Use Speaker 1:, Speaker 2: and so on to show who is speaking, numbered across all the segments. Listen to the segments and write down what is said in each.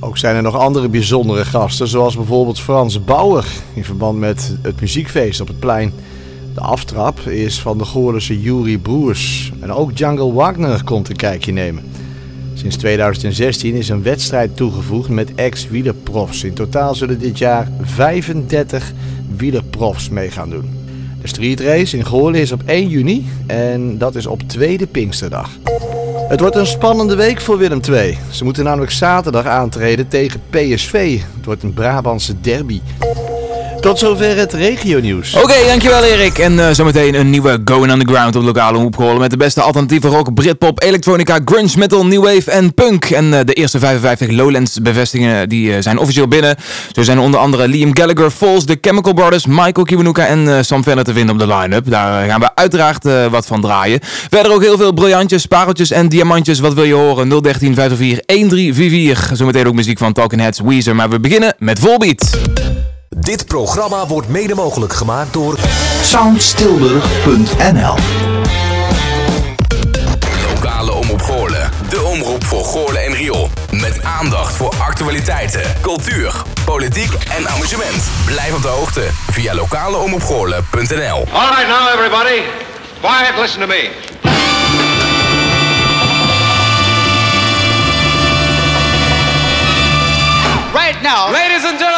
Speaker 1: Ook zijn er nog andere bijzondere gasten, zoals bijvoorbeeld Frans Bauer in verband met het muziekfeest op het plein. De aftrap is van de Goorlense Yuri Broers. En ook Jungle Wagner komt een kijkje nemen. Sinds 2016 is een wedstrijd toegevoegd met ex-wielerprofs. In totaal zullen dit jaar 35 wielerprofs mee gaan doen. De streetrace in Goorlen is op 1 juni en dat is op tweede Pinksterdag. Het wordt een spannende week voor Willem II. Ze moeten namelijk zaterdag aantreden tegen PSV. Het wordt een Brabantse derby. Tot zover het regionieuws.
Speaker 2: Oké, dankjewel Erik. En uh, zometeen een nieuwe Going Underground op lokale omroep met de beste alternatieve rock, Britpop, elektronica, grunge, metal, new wave en punk. En uh, de eerste 55 Lowlands bevestigingen die uh, zijn officieel binnen. Zo zijn onder andere Liam Gallagher, Falls, The Chemical Brothers, Michael Kiwanuka en Sam Fender te vinden op de line-up. Daar gaan we uiteraard wat van draaien. Verder ook heel veel briljantjes, pareltjes en diamantjes. Wat wil je horen? 013 504 1344. Zometeen ook muziek van Talking Heads, Weezer. Maar we beginnen met Volbeat.
Speaker 3: Dit programma wordt mede mogelijk gemaakt door
Speaker 4: soundstilburg.nl
Speaker 3: Lokale Omroep Goorlen. De omroep voor Goorlen en Riool. Met aandacht voor actualiteiten, cultuur, politiek en amusement. Blijf op de hoogte via lokaleomroepgoorlen.nl
Speaker 5: All right now everybody. Quiet, listen to me.
Speaker 6: Right now,
Speaker 5: Ladies and gentlemen,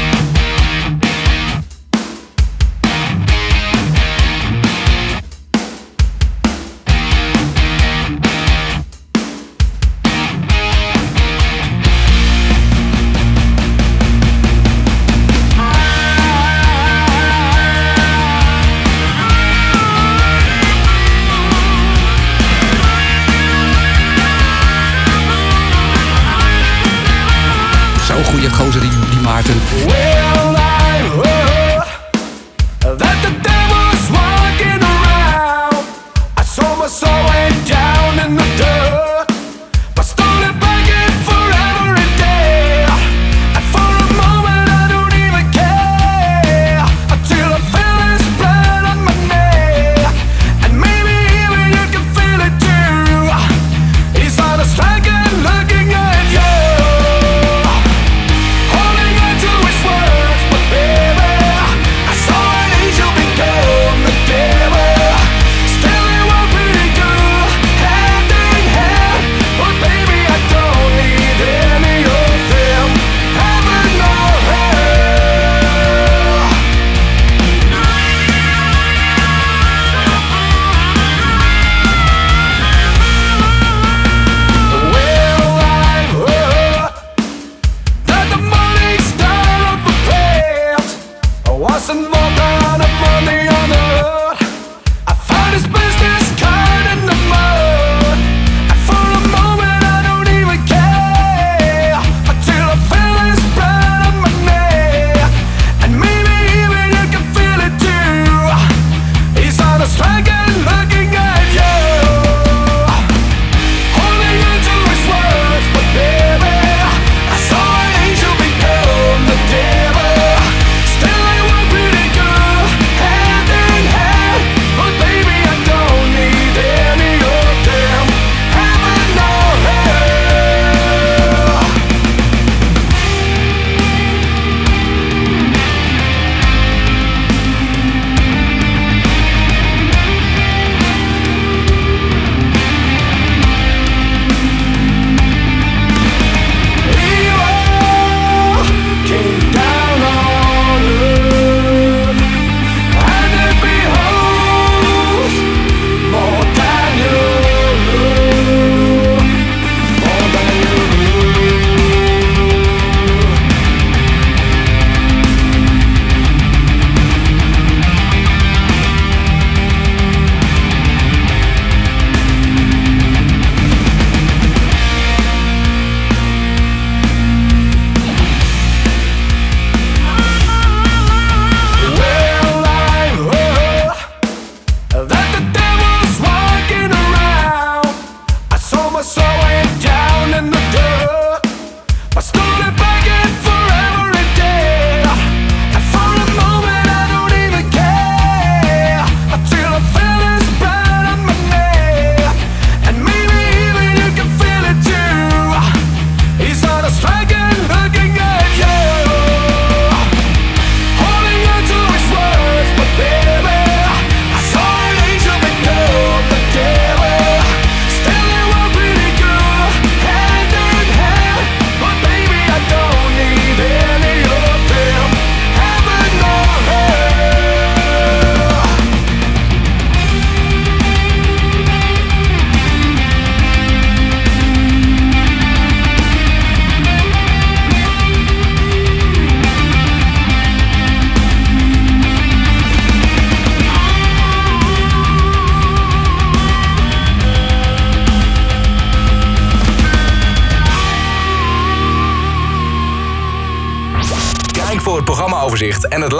Speaker 7: Maarten.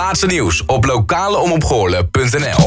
Speaker 8: Laatste nieuws op lokaleomopgoorlen.nl.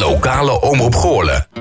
Speaker 8: Lokale Omroep Goorlen.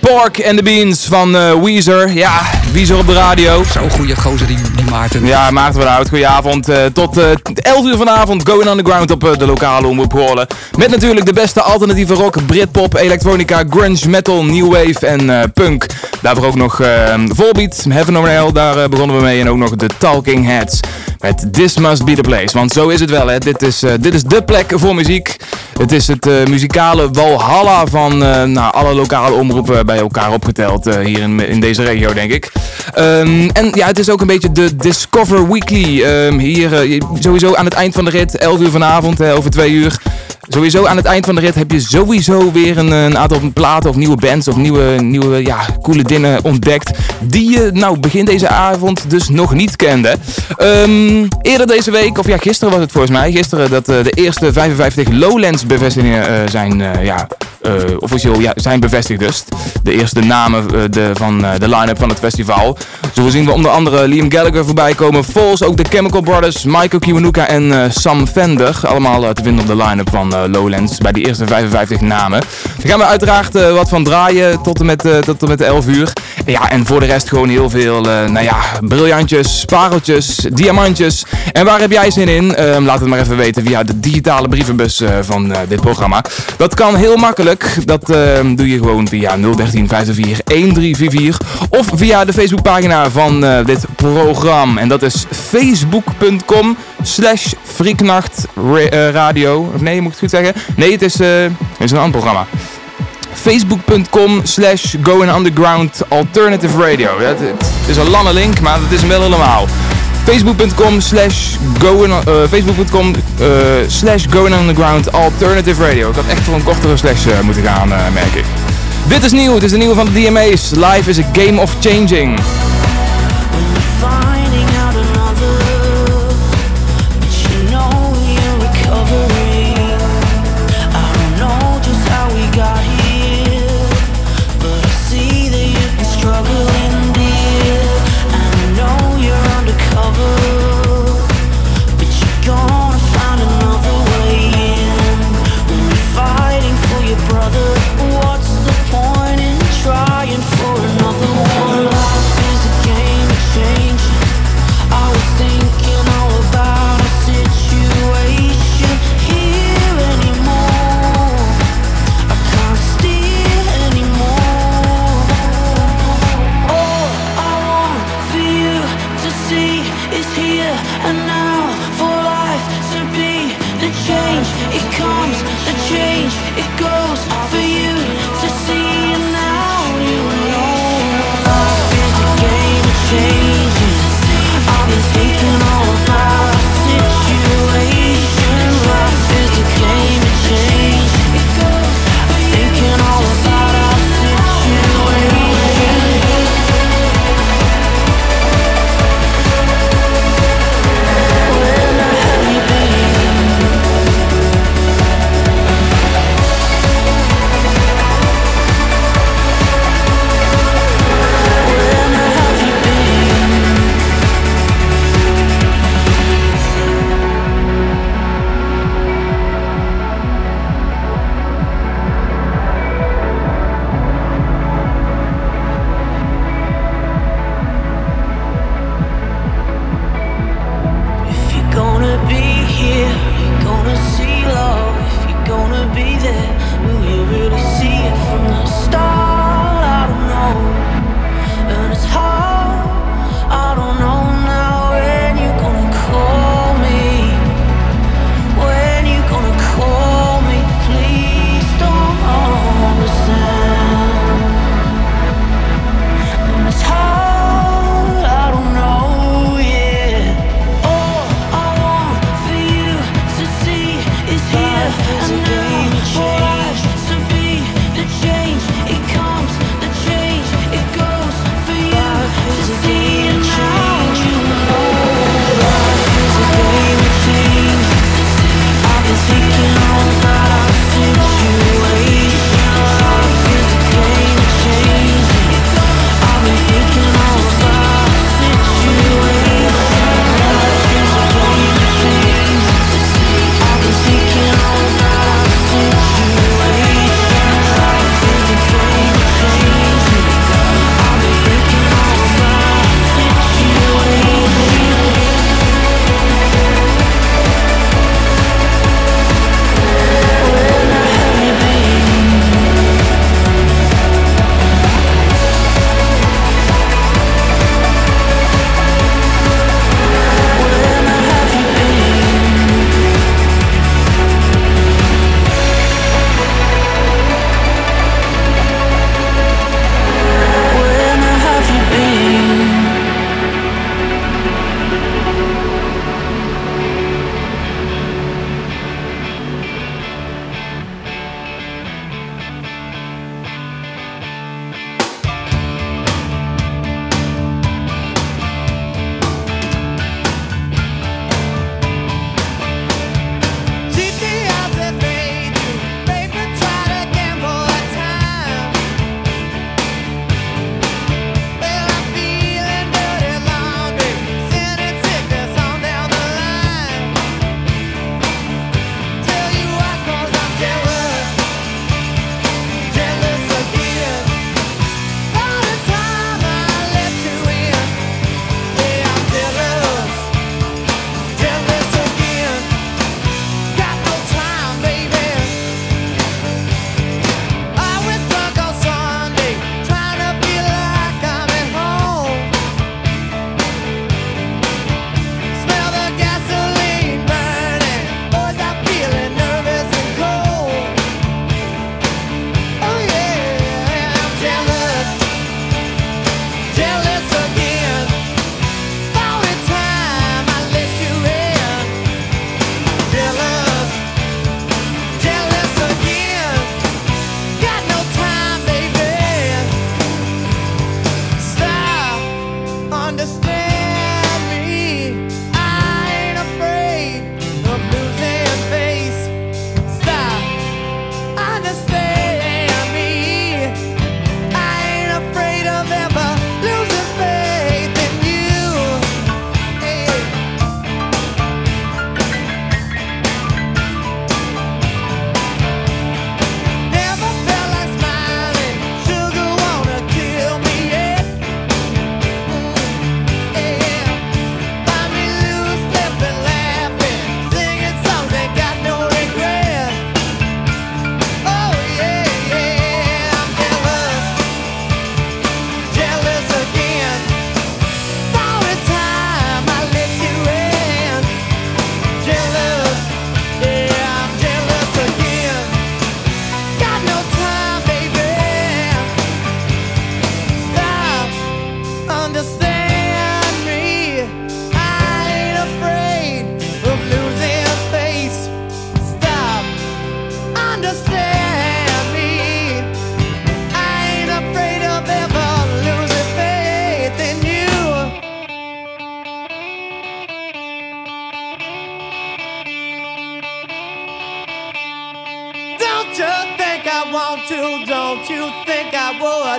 Speaker 9: Pork and the Beans
Speaker 2: van eh, Weezer. Ja, Weezer op de radio.
Speaker 10: Zo'n goede gozer die, die Maarten.
Speaker 2: Ja, Maarten van Hout, goedenavond. Eh, tot eh 11 uur vanavond, Going Underground op de lokale omroep. Met natuurlijk de beste alternatieve rock, Britpop, elektronica, grunge, metal, new wave en punk. Daarvoor ook nog eh Volbeat, Heaven or Hell, daar begonnen we mee. En ook nog de Talking Heads met This Must Be The Place. Want zo is het wel, hè. Dit is, dit is de plek voor muziek. Het is het eh, muzikale walhalla van eh, nou, alle lokale omroepen bij elkaar opgeteld eh, hier in, in deze regio, denk ik. Ehm, en ja, het is ook een beetje de Discover Weekly. Ehm, hier eh, sowieso aan het eind van de rit, 11 uur vanavond, eh, over twee uur. Sowieso aan het eind van de rit heb je sowieso weer een, een aantal platen of nieuwe bands of nieuwe, nieuwe ja, coole dingen ontdekt. Die je nou begin deze avond dus nog niet kende. Ehm, eerder deze week, of ja gisteren was het volgens mij. Gisteren dat eh, de eerste 55 Lowlands bevestigingen eh, zijn, eh, ja, officieel ja, zijn bevestigd dus. De eerste namen eh, de, van eh, de line-up van het festival. Zo zien we onder andere Liam Gallagher voorbij komen. Falls, ook de Chemical Brothers, Michael Kiwanuka en eh, Sam Fender. Allemaal eh, te vinden op de line-up van eh, Lowlands bij die eerste 55 namen. Daar gaan we uiteraard eh, wat van draaien tot en met, eh, tot en met 11 uur. Ja, en voor de rest gewoon heel veel, eh, nou ja, briljantjes, pareltjes, diamantjes. En waar heb jij zin in? Ehm, laat het maar even weten via de digitale brievenbus eh, van eh, dit programma. Dat kan heel makkelijk. Dat ehm, doe je gewoon via 013 504 1344 of via de Facebookpagina van eh, dit programma. En dat is facebook.com slash eh, radio. Of nee, moet ik het goed zeggen? Nee, het is, eh, een ander programma facebook.com slash underground alternative radio. Het is een lange link, maar dat is hem wel helemaal. facebook.com slash going, eh, facebook.com eh, slash going underground alternative radio. Ik had echt voor een kortere slash eh, moeten gaan, eh, merk ik. Dit is nieuw, het is de nieuwe van de DMA's. Life is a game of changing.
Speaker 7: Want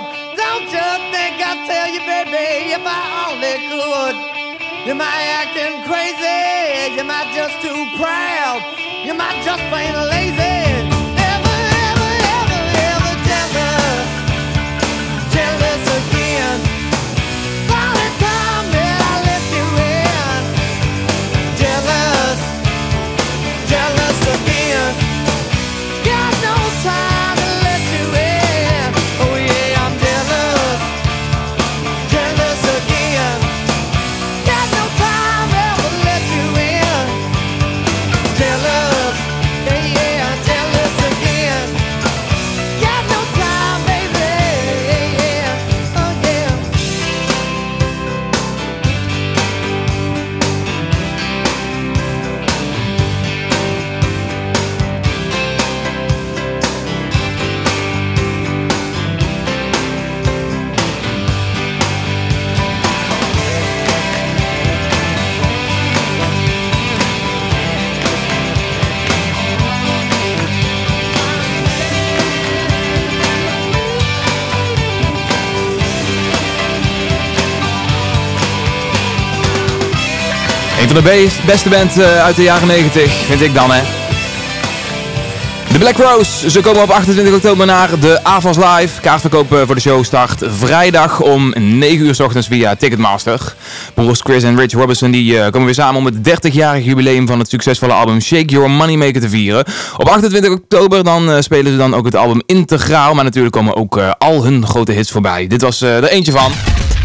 Speaker 11: would? Don't you think I'd tell you, baby, if I only could? Am I acting crazy? Am I just too proud? Am I just plain lazy?
Speaker 2: De be- beste band eh, uit de jaren 90, vind ik dan hè. De Black Rose, ze komen op 28 oktober naar de AFAS Live. Kaartverkoop eh, voor de show start vrijdag om 9 uur s ochtends via Ticketmaster. Broers Chris en Rich Robinson die, eh, komen weer samen om het 30-jarig jubileum van het succesvolle album Shake Your Moneymaker te vieren. Op 28 oktober dan spelen ze dan ook het album integraal, maar natuurlijk komen ook al hun grote hits voorbij. Dit was er eentje van.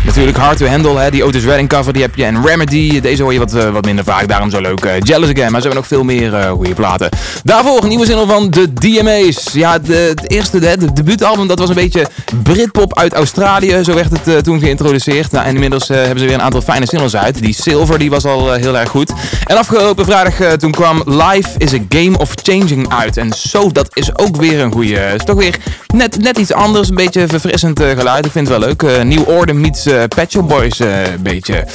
Speaker 2: Natuurlijk Hard to Handle, hè, die Otis Redding cover, die heb je. En Remedy, deze hoor je wat, eh, wat minder vaak, daarom zo leuk. Eh, Jealous Again, maar ze hebben nog veel meer eh goede platen. Daarvoor een nieuwe single van de DMA's. Ja, de, het eerste, de, de debuutalbum, dat was een beetje Britpop uit Australië. Zo werd het toen geïntroduceerd. Nou, en inmiddels hebben ze weer een aantal fijne singles uit. Die Silver, die was al heel erg goed. En afgelopen vrijdag toen kwam Life is a Game of Changing uit. En zo, dat is ook weer een goede. is toch weer net, net iets anders, een beetje verfrissend geluid. Ik vind het wel leuk. Eh New Order meets eh Pet Shop Boys eh, een beetje.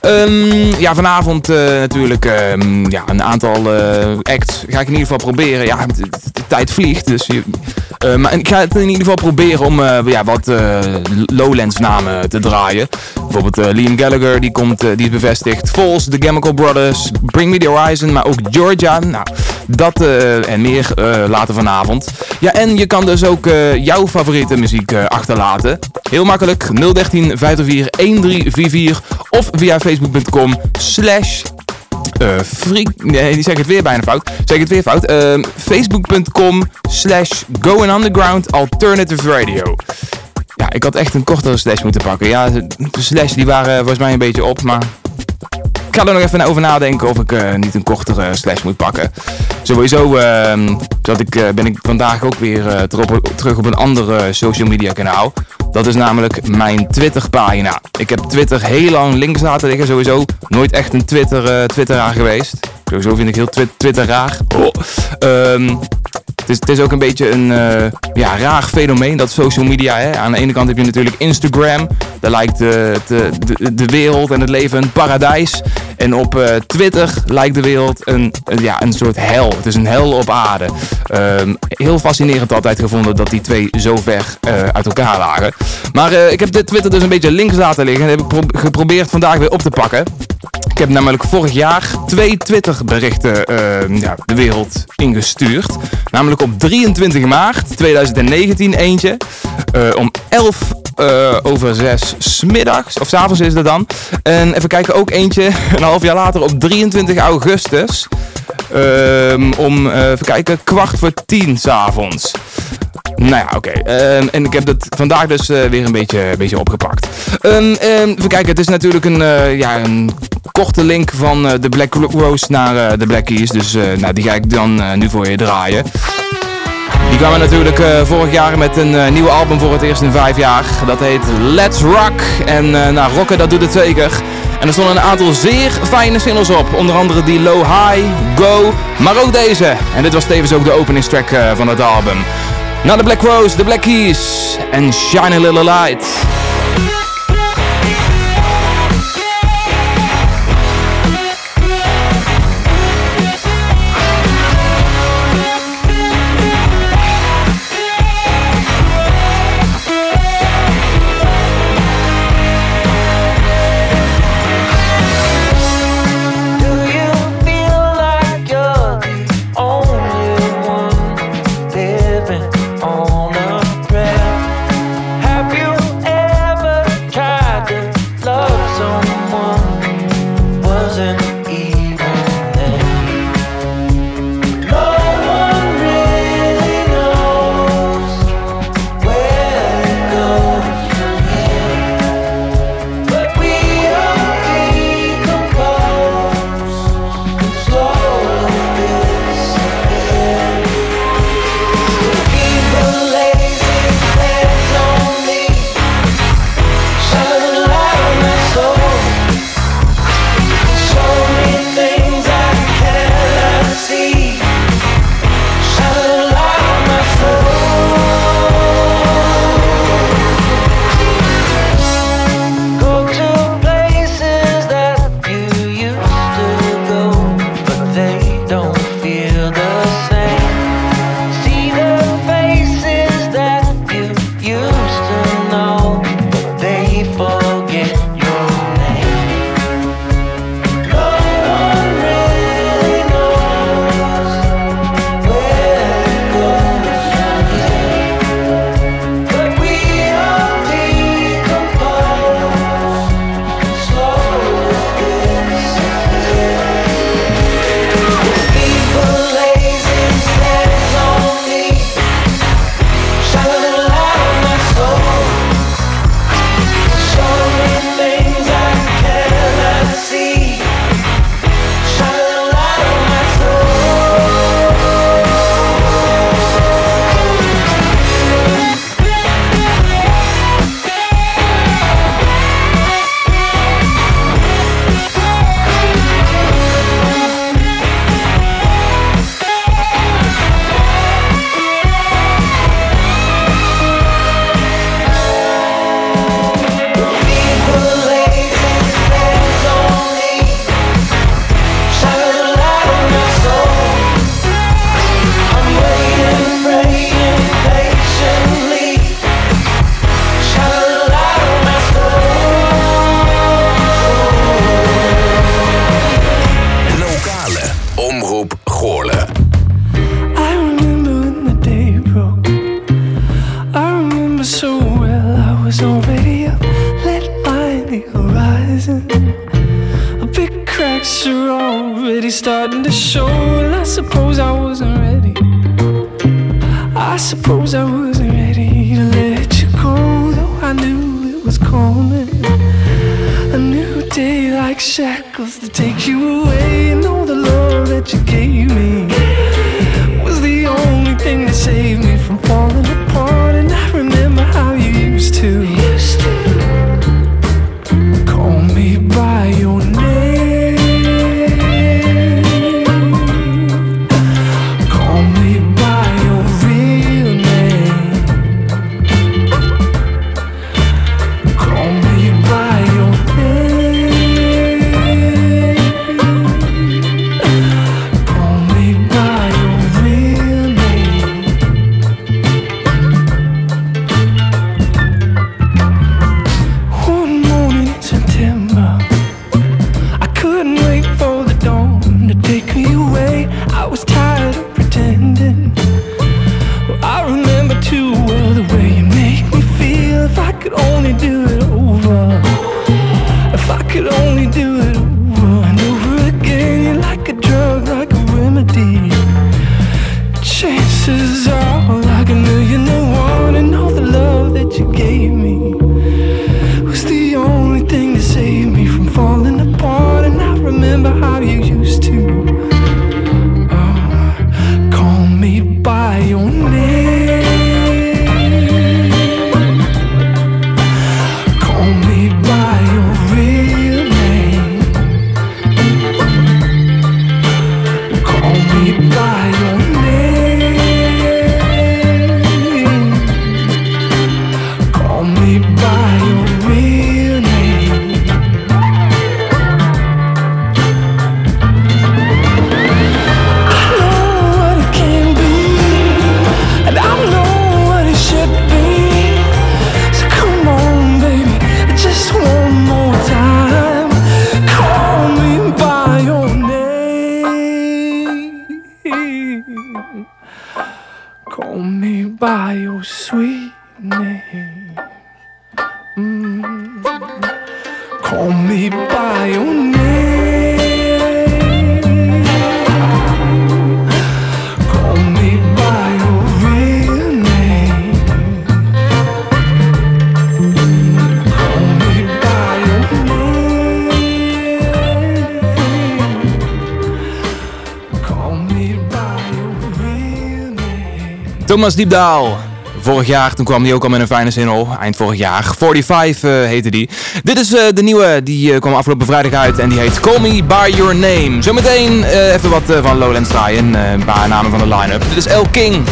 Speaker 2: Ehm, ja, vanavond eh, natuurlijk ehm, ja, een aantal acts ga ik in ieder geval proberen. Ja, de, de tijd vliegt, dus maar ik ga het in ieder geval proberen om ja, wat eh, Lowlands namen te draaien. Bijvoorbeeld Liam Gallagher, die, komt, die is bevestigd. Falls, The Chemical Brothers, Bring Me The Horizon, maar ook Georgia. Nou, dat en meer later vanavond. Ja, en je kan dus ook jouw favoriete muziek achterlaten. Heel makkelijk, 013 504 1344 of via facebook.com slash eh. Nee, die zeg het weer bijna fout. Zeg het weer fout. Ehm, Facebook.com slash Going Underground Alternative Radio. Ja, ik had echt een kortere slash moeten pakken. Ja, de slash die waren volgens mij een beetje op, maar... Ik ga er nog even over nadenken of ik eh, niet een kortere slash moet pakken. Sowieso ehm, zat ik, eh, ben ik vandaag ook weer eh, terug, op een ander eh, social media kanaal. Dat is namelijk mijn Twitter pagina. Ik heb Twitter heel lang links laten liggen. Sowieso nooit echt een Twitter, Twitteraar geweest. Sowieso vind ik heel twi Twitter raar. Oh. Ehm, het is, het is ook een beetje een ja, raar fenomeen, dat social media. Hè? Aan de ene kant heb je natuurlijk Instagram. Daar lijkt de, de, de wereld en het leven een paradijs. En op eh, Twitter lijkt de wereld een, ja, een soort hel. Het is een hel op aarde. Ehm, heel fascinerend altijd gevonden dat die twee zo ver eh, uit elkaar lagen. Maar eh, ik heb de Twitter dus een beetje links laten liggen. En heb ik pro- geprobeerd vandaag weer op te pakken. Ik heb namelijk vorig jaar twee Twitter berichten eh, ja, de wereld ingestuurd. Namelijk op 23 maart 2019 eentje. eh, om 11 eh, over 6 smiddags. Of s'avonds is dat dan. En even kijken, ook eentje een half jaar later op 23 augustus. Ehm, om, even kijken, kwart voor tien s'avonds. Nou ja, oké. Ehm, en ik heb dat vandaag dus weer een beetje, een beetje opgepakt. Ehm, even kijken, het is natuurlijk een, eh, ja, een korte link van eh, de Black Rose naar eh, de Black Keys. Dus eh, nou, die ga ik dan nu voor je draaien. Die kwamen natuurlijk vorig jaar met een nieuw album voor het eerst in vijf jaar. Dat heet Let's Rock. En nou, rocken dat doet het zeker. En er stonden een aantal zeer fijne singles op. Onder andere die Low High, Go, maar ook deze. En dit was tevens ook de openingstrack van het album. Nou, de Black Rose, de Black Keys en Shine a Little Light.
Speaker 12: Thomas Diepdaal. Vorig jaar, toen kwam hij ook al met een fijne single. Eind vorig jaar. 45 uh, eh, heette die. Dit is eh, de nieuwe, die eh, kwam afgelopen vrijdag uit. En die heet Call Me By Your Name. Zometeen even wat van Lowland draaien. een paar namen van de line-up. Dit is El King.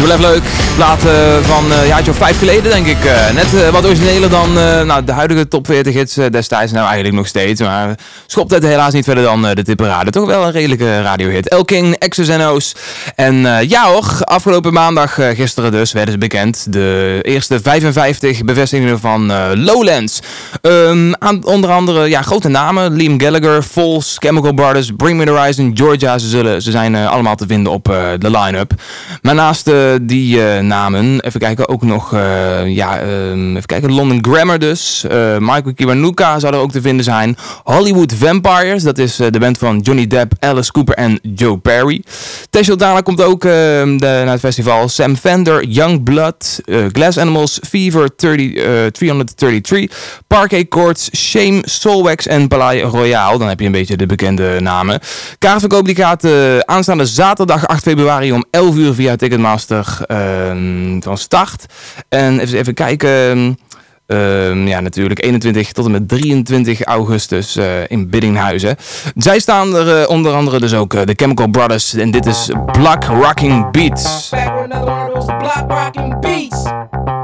Speaker 2: Is wel even leuk. Platen van eh, een jaartje of vijf geleden, denk ik. Eh, net eh, wat origineler dan nou, de huidige top 40 hits destijds. Nou, eigenlijk nog steeds. Maar schopt het helaas niet verder dan de Tipperade. Toch wel een redelijke radiohit. El King, X's en O's. En ja hoor, afgelopen maandag, gisteren dus, werden ze bekend. De eerste 55 bevestigingen van Lowlands. Ehm, aan, onder andere ja, grote namen. Liam Gallagher, Falls, Chemical Brothers, Bring Me The Horizon, Georgia. Ze, zullen, ze zijn eh, allemaal te vinden op eh, de line-up. Maar naast eh, die namen, even kijken, ook nog, ja, ehm, even kijken, London Grammar dus. Michael Kiwanuka zou er ook te vinden zijn. Hollywood Vampires, dat is de band van Johnny Depp, Alice Cooper en Joe Perry. Tess Sultana komt ook eh, de, naar het festival. Sam Fender, Young Blood, Glass Animals, Fever 30, eh, 333, Courts, Shame, Soulwax en Palais Royale. Dan heb je een beetje de bekende namen. Kaartverkoop die gaat eh, aanstaande zaterdag 8 februari om 11 uur via Ticketmaster ehm, van start. En even, even kijken... Ehm, ja, natuurlijk 21 tot en met 23 augustus eh, in Biddinghuizen. Zij staan er eh, onder andere dus ook de Chemical Brothers. En dit is Black rocking beats.
Speaker 9: Back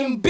Speaker 9: block rocking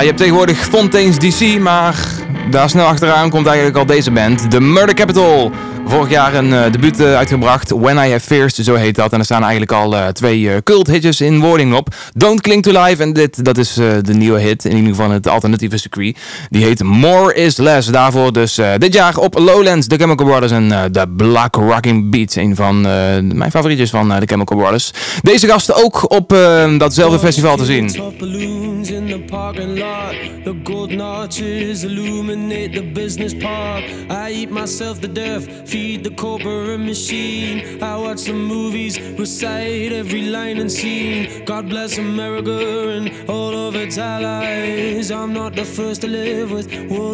Speaker 2: Je hebt tegenwoordig Fontaine's DC, maar daar snel achteraan komt eigenlijk al deze band, The Murder Capital. Vorig jaar een eh, debuut eh, uitgebracht, When I Have Fears, zo heet dat. En er staan eigenlijk al eh, twee cult hitjes in wording op. Don't Cling to Life en dit, dat is de nieuwe hit, in ieder geval het alternatieve circuit. Die heet More Is Less. Daarvoor dus dit jaar op Lowlands, The Chemical Brothers en The Black Rocking Beats. Een van mijn favorietjes van The Chemical Brothers. Deze gasten ook op datzelfde festival te zien.
Speaker 13: In the parking lot. The golden arches illuminate the business park. I eat myself to death, feed the corporate machine. I watch some movies, recite every line and scene. God bless America and all of its allies. I'm not the first to live with wool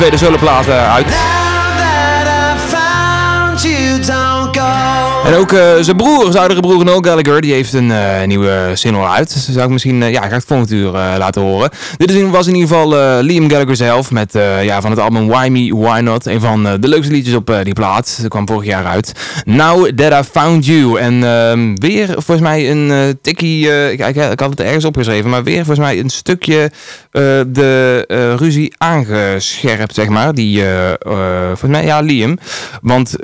Speaker 2: tweede soloplaat eh, uit. En ook eh, zijn broer, zijn oudere broer Noel Gallagher, die heeft een eh, nieuwe single uit. Dus zou ik misschien, eh, ja, ik het volgend uur laten horen. Dit was in ieder geval Liam Gallagher zelf met, ja, van het album Why Me, Why Not. Een van de leukste liedjes op die plaat. Dat kwam vorig jaar uit. Now That I Found You. En ehm, weer volgens mij een tikkie, ik, ik, had het ergens opgeschreven, maar weer volgens mij een stukje de ruzie aangescherpt, zeg maar. Die, volgens mij, ja, Liam. Want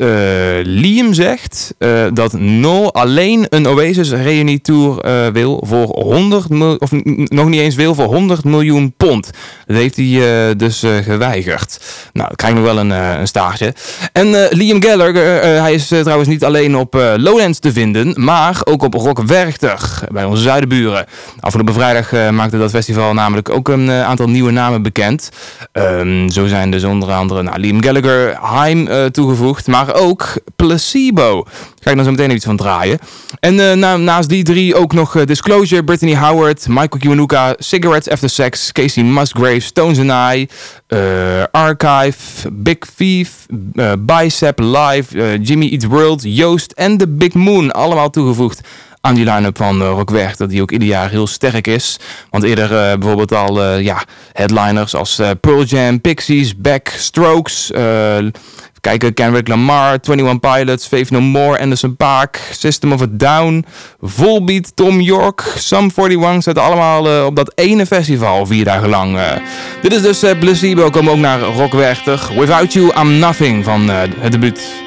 Speaker 2: Liam zegt eh, dat Noel alleen een Oasis Reunie Tour eh, wil voor 100 miljoen, of nog niet eens wil voor 100 miljoen pond. Dat heeft hij eh, dus geweigerd. Nou, ik krijg nog wel een, een staartje. En Liam Gallagher, hij is trouwens niet alleen op Lowlands te vinden, maar ook op Rock Werchter bij onze zuidenburen. Afgelopen vrijdag maakte dat festival namelijk ook een aantal nieuwe namen bekend. Ehm, zo zijn dus onder andere nou, Liam Gallagher, Haim eh, toegevoegd, maar ook Placebo. Ga ik dan zo meteen even iets van draaien. En eh, na- naast die drie ook nog eh, Disclosure, Brittany Howard, Michael Kiwanuka, Cigarettes After Sex, Casey Musgrave, Stones and I, eh, Archive, Big Thief, Bicep Live, Jimmy Eat World, Joost en The Big Moon. Allemaal toegevoegd aan die line-up van uh, Rock die ook ieder jaar heel sterk is. Want eerder bijvoorbeeld al ja, headliners als Pearl Jam, Pixies, Beck, Strokes... eh, Kijken, Kendrick Lamar, 21 Pilots, Faith No More, Anderson Paak, System of a Down, Volbeat, Tom York, Sum 41 zaten allemaal eh, op dat ene festival vier dagen lang. eh. dit is dus Placebo, komen ook naar Rock Werchter. Without You I'm Nothing van eh, het debuut.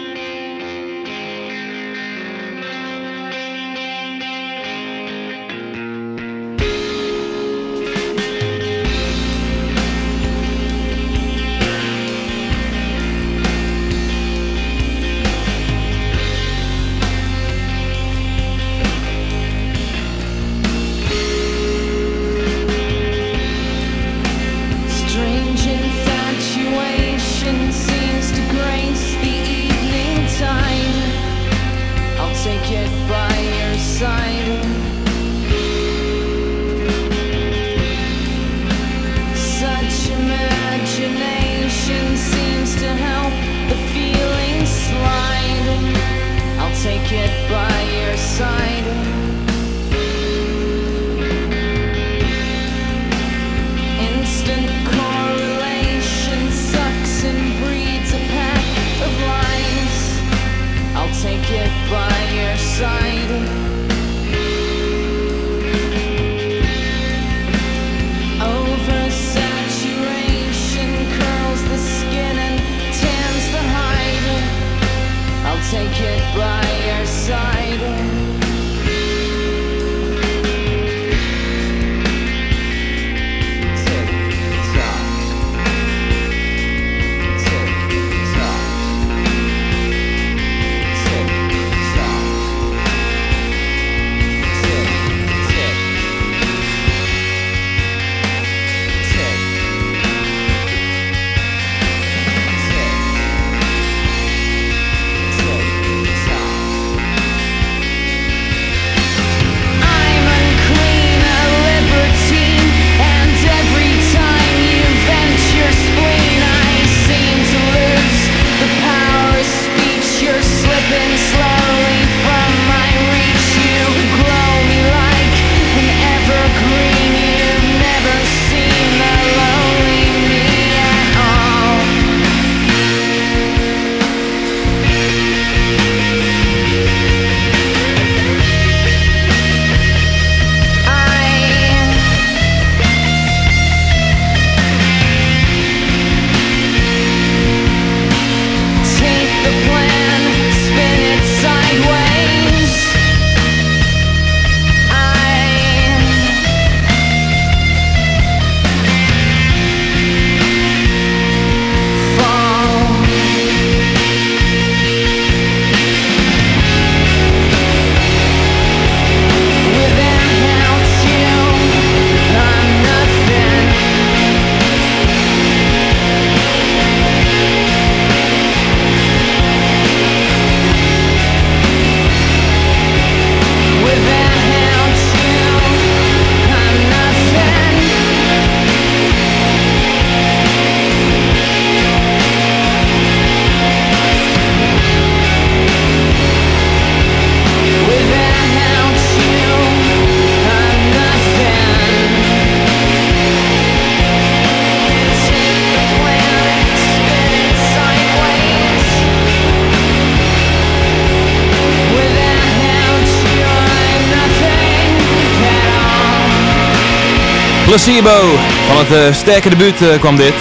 Speaker 2: Placebo. Van het eh, sterke debuut eh, kwam dit.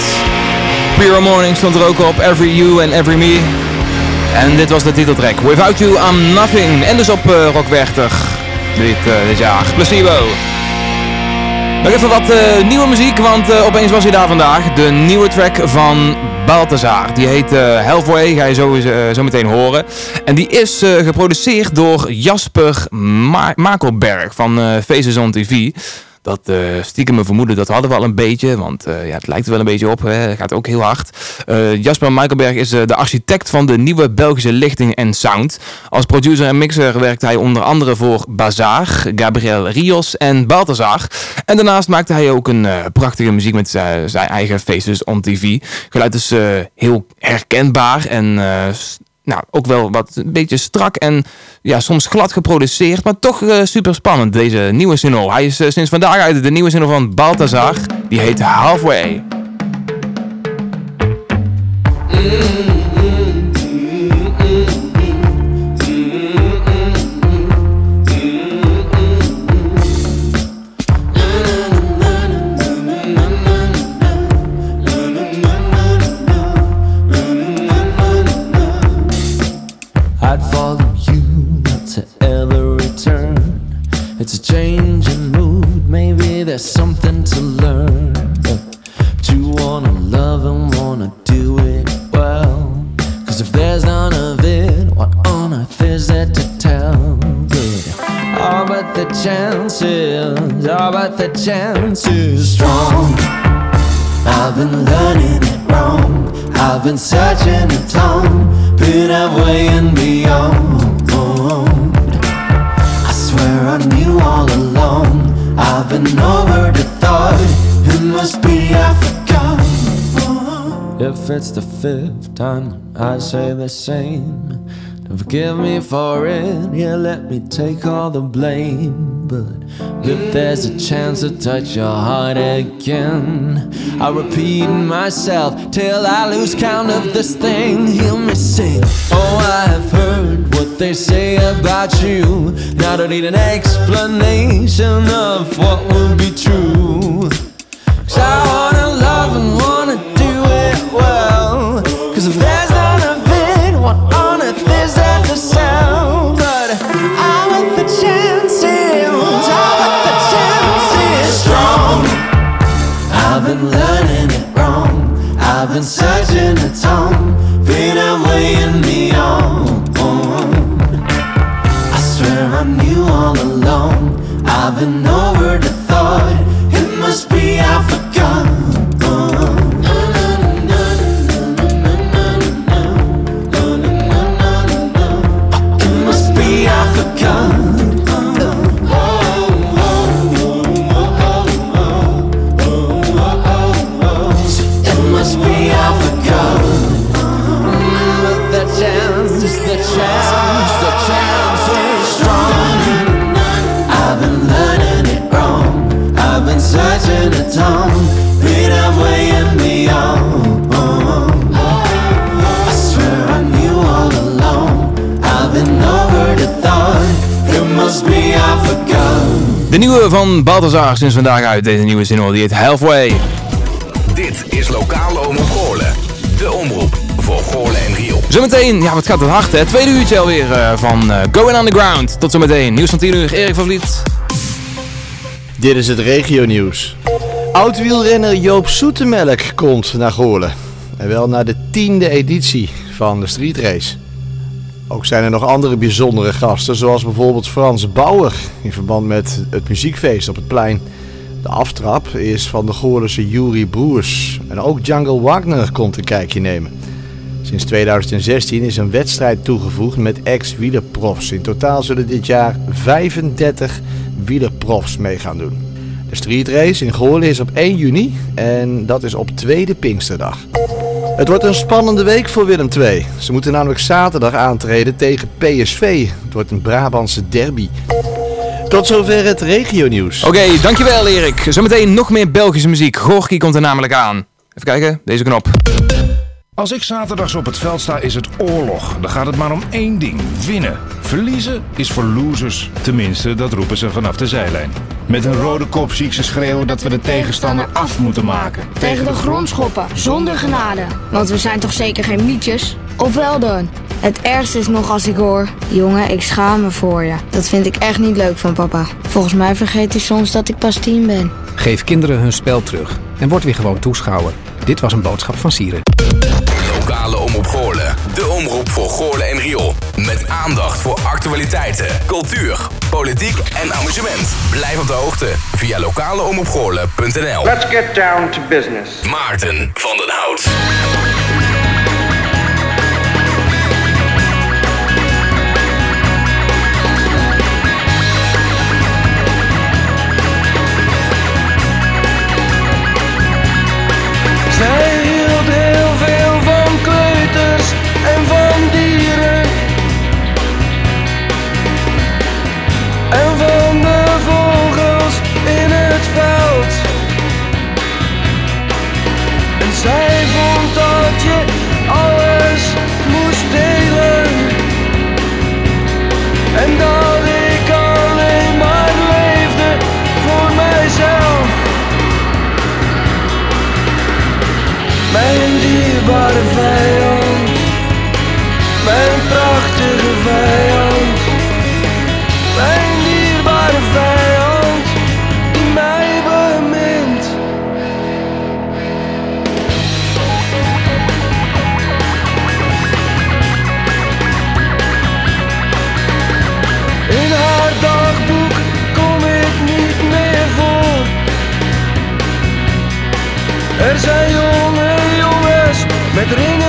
Speaker 2: Pure Morning stond er ook op. Every You and Every Me. En dit was de titeltrack. Without You I'm Nothing. En dus op uh, dit, dit jaar. Placebo. Nog even wat nieuwe muziek, want opeens was hij daar vandaag. De nieuwe track van Balthazar. Die heet Halfway, ga je zo, zo meteen horen. En die is geproduceerd door Jasper Ma Makelberg van eh, Faces on TV. Dat eh, stiekem me vermoeden, dat hadden we al een beetje. Want eh, ja, het lijkt er wel een beetje op. Het gaat ook heel hard. Eh, Jasper Michaelberg is de architect van de nieuwe Belgische lichting en sound. Als producer en mixer werkte hij onder andere voor Bazaar, Gabriel Rios en Balthazar. En daarnaast maakte hij ook een prachtige muziek met zijn eigen Faces on TV. Geluid is heel herkenbaar en nou, ook wel wat een beetje strak en ja, soms glad geproduceerd, maar toch eh, super spannend deze nieuwe single. Hij is eh, sinds vandaag uit de nieuwe single van Balthazar. Die heet Halfway.
Speaker 14: I'd change in mood, maybe there's something to learn. But you wanna love and wanna do it well. Cause if there's none of it, what on earth is there to tell? Good. Oh, but the chances, oh, but the chances strong. I've been learning it wrong. I've been searching the tone, been halfway and beyond. Swear I all along. I've been over the thought. It must be I forgot. If it's the fifth time, I say the same. Forgive me for it, yeah, let me take all the blame. But if there's a chance to touch your heart again, I'll repeat myself till I lose count of this thing. Hear me sing. Oh, I've heard what
Speaker 15: what they say about you. Now I don't need an explanation of what will be true. Cause I wanna love and wanna do it well. Searching the
Speaker 2: van Balthazar sinds vandaag uit. Deze nieuwe single die heet Halfway.
Speaker 3: Dit is Lokale Omroep Goorlen. De omroep voor Goorlen en Riool.
Speaker 2: Zometeen, ja wat gaat het hard hè. Tweede uurtje alweer eh, van eh, Going Underground. Tot zometeen. Nieuws van 10 uur. Erik van Vliet.
Speaker 1: Dit is het regionieuws. Oud-wielrenner Joop Soetemelk komt naar Goorlen. En wel naar de tiende editie van de Street Race. Ook zijn er nog andere bijzondere gasten, zoals bijvoorbeeld Frans Bauer in verband met het muziekfeest op het plein. De aftrap is van de Goorlense Yuri Broers. En ook Jungle Wagner komt een kijkje nemen. Sinds 2016 is een wedstrijd toegevoegd met ex-wielerprofs. In totaal zullen dit jaar 35 wielerprofs mee gaan doen. De street race in Goorlen is op 1 juni en dat is op tweede Pinksterdag. Het wordt een spannende week voor Willem II. Ze moeten namelijk zaterdag aantreden tegen PSV. Het wordt een Brabantse derby. Tot zover het regionieuws.
Speaker 2: Oké, dankjewel Erik. Zometeen nog meer Belgische muziek. Gorky komt er namelijk aan. Even kijken, deze knop.
Speaker 16: Als ik zaterdags op het veld sta, is het oorlog. Dan gaat het maar om één ding: winnen. Verliezen is voor losers. Tenminste, dat roepen ze vanaf de zijlijn. Met een rode kop zie ik ze schreeuwen dat we de tegenstander af moeten maken.
Speaker 17: Tegen de grond schoppen, zonder genade. Want we zijn toch zeker geen mietjes? Of wel dan? Het ergste is nog als ik hoor... Jongen, ik schaam me voor je. Dat vind ik echt niet leuk van papa. Volgens mij vergeet hij soms dat ik pas tien ben.
Speaker 10: Geef kinderen hun spel terug en word weer gewoon toeschouwer. Dit was een boodschap van Sieren.
Speaker 3: De omroep voor Goorlen en Riool. Met aandacht voor actualiteiten, cultuur, politiek en amusement. Blijf op de hoogte via lokaleomroepgoorlen.nl
Speaker 18: Let's get down to business.
Speaker 3: Maarten van den Hout.
Speaker 13: Zij en van dieren. En van de vogels in het veld. En zij vond dat je alles moest delen. En dat ik alleen maar leefde voor mijzelf. Mijn dierbare vijand, mijn dierbare vijand, die mij bemint. In haar dagboek kom ik niet meer voor. Er zijn jonge jongens met ringen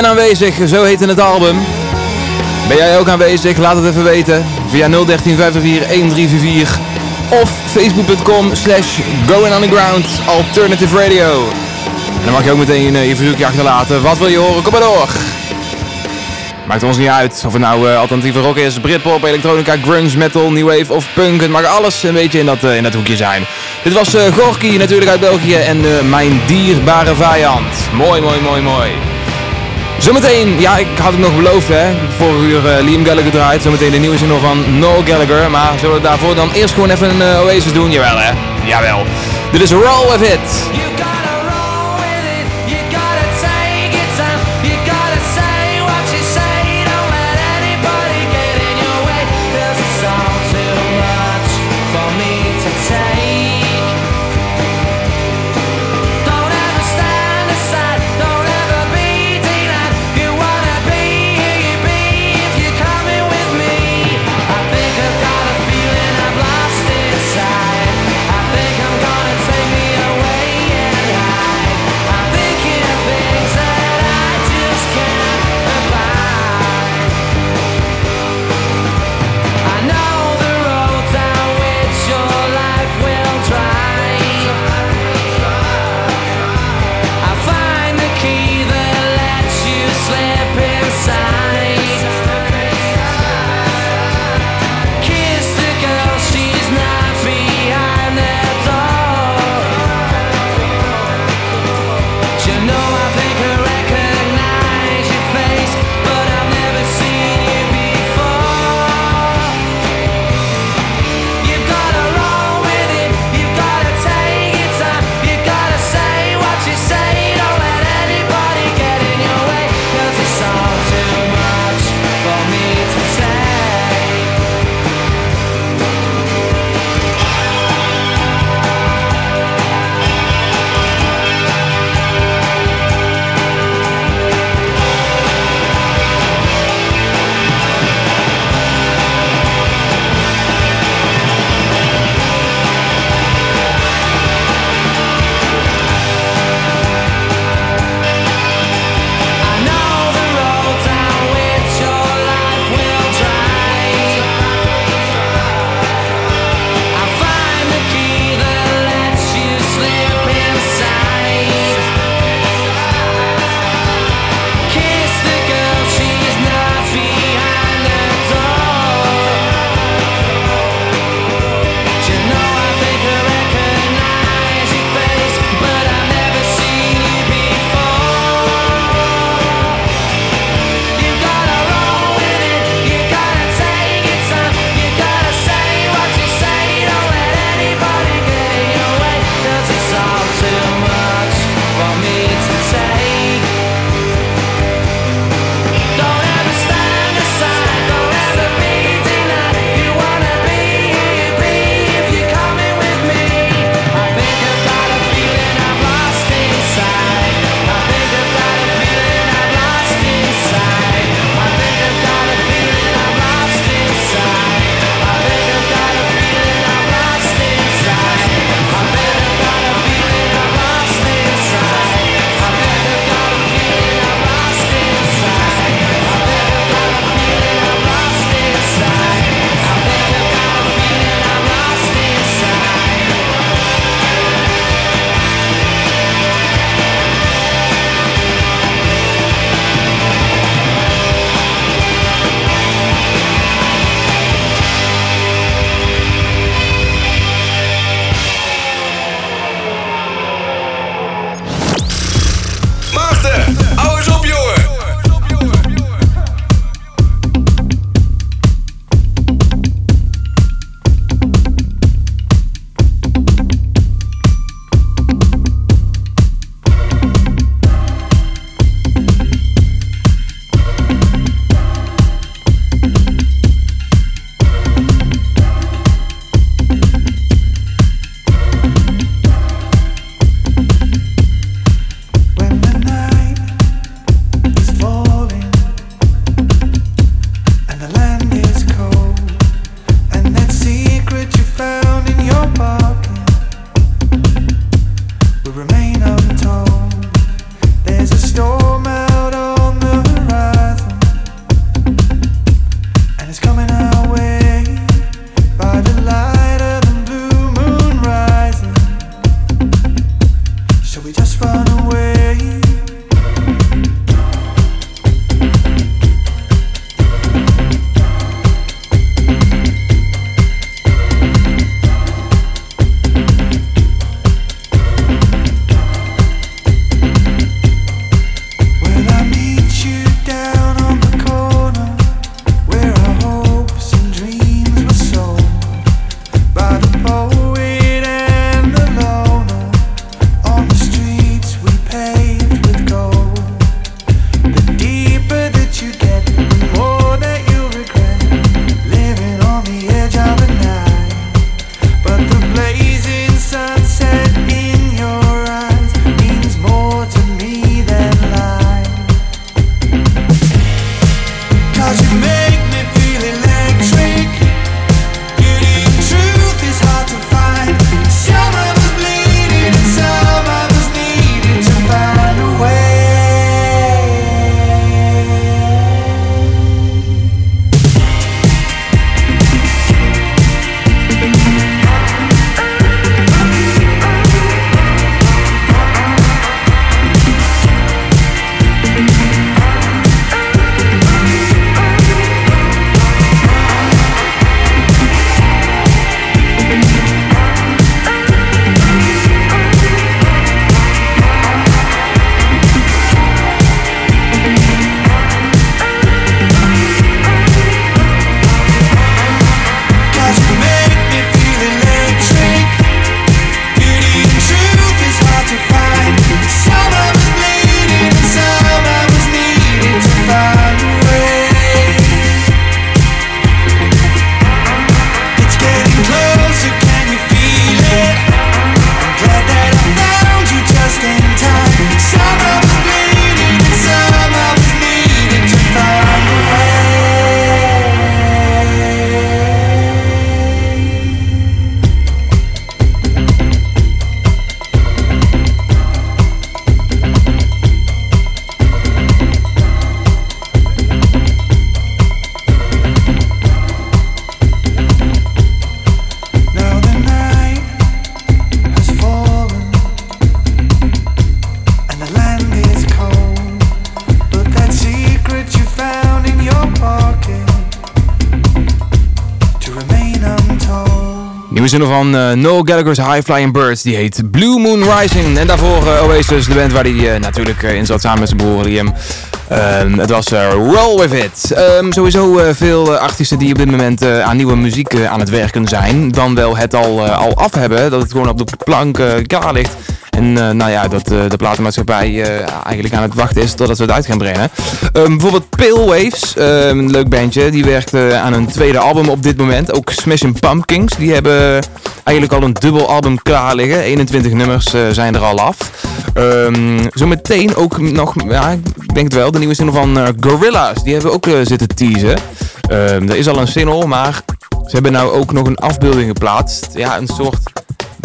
Speaker 2: ben aanwezig, zo heette het album. Ben jij ook aanwezig? Laat het even weten. Via 013 504 1344 of facebook.com slash going alternative radio. En dan mag je ook meteen eh, je verzoekje achterlaten. Wat wil je horen? Kom maar door. Maakt ons niet uit of het nou eh, alternatieve rock is, Britpop, elektronica, grunge, metal, new wave of punk. Het mag alles een beetje in dat, eh, in dat hoekje zijn. Dit was eh Gorky natuurlijk uit België en mijn dierbare vijand. Mooi, mooi, mooi, mooi. Zometeen, ja, ik had het nog beloofd, hè. Vorige uur eh, Liam Gallagher draait. Zometeen de nieuwe single van Noel Gallagher. Maar zullen we daarvoor dan eerst gewoon even een eh, Oasis doen? Jawel, hè. Jawel. Dit is Roll With It. Single van eh, Noel Gallagher's High Flying Birds, die heet Blue Moon Rising. En daarvoor eh, Oasis, de band waar hij eh, natuurlijk in zat samen met zijn broer Liam. Ehm, het was Roll With It. Ehm, sowieso veel artiesten die op dit moment aan nieuwe muziek aan het werken zijn. Dan wel het al, al af hebben, dat het gewoon op de plank klaar ligt. En eh, nou ja, dat eh, de platenmaatschappij eh, eigenlijk aan het wachten is totdat ze het uit gaan brengen. Ehm, bijvoorbeeld Pale Waves, ehm, een leuk bandje, die werkt aan een tweede album op dit moment. Ook Smashing Pumpkins, die hebben eigenlijk al een dubbel album klaar liggen. 21 nummers zijn er al af. Ehm zometeen ook nog, ja, ik denk het wel, de nieuwe single van Gorillaz. Die hebben we ook zitten teasen. Ehm, er is al een single, maar ze hebben nou ook nog een afbeelding geplaatst. Ja, een soort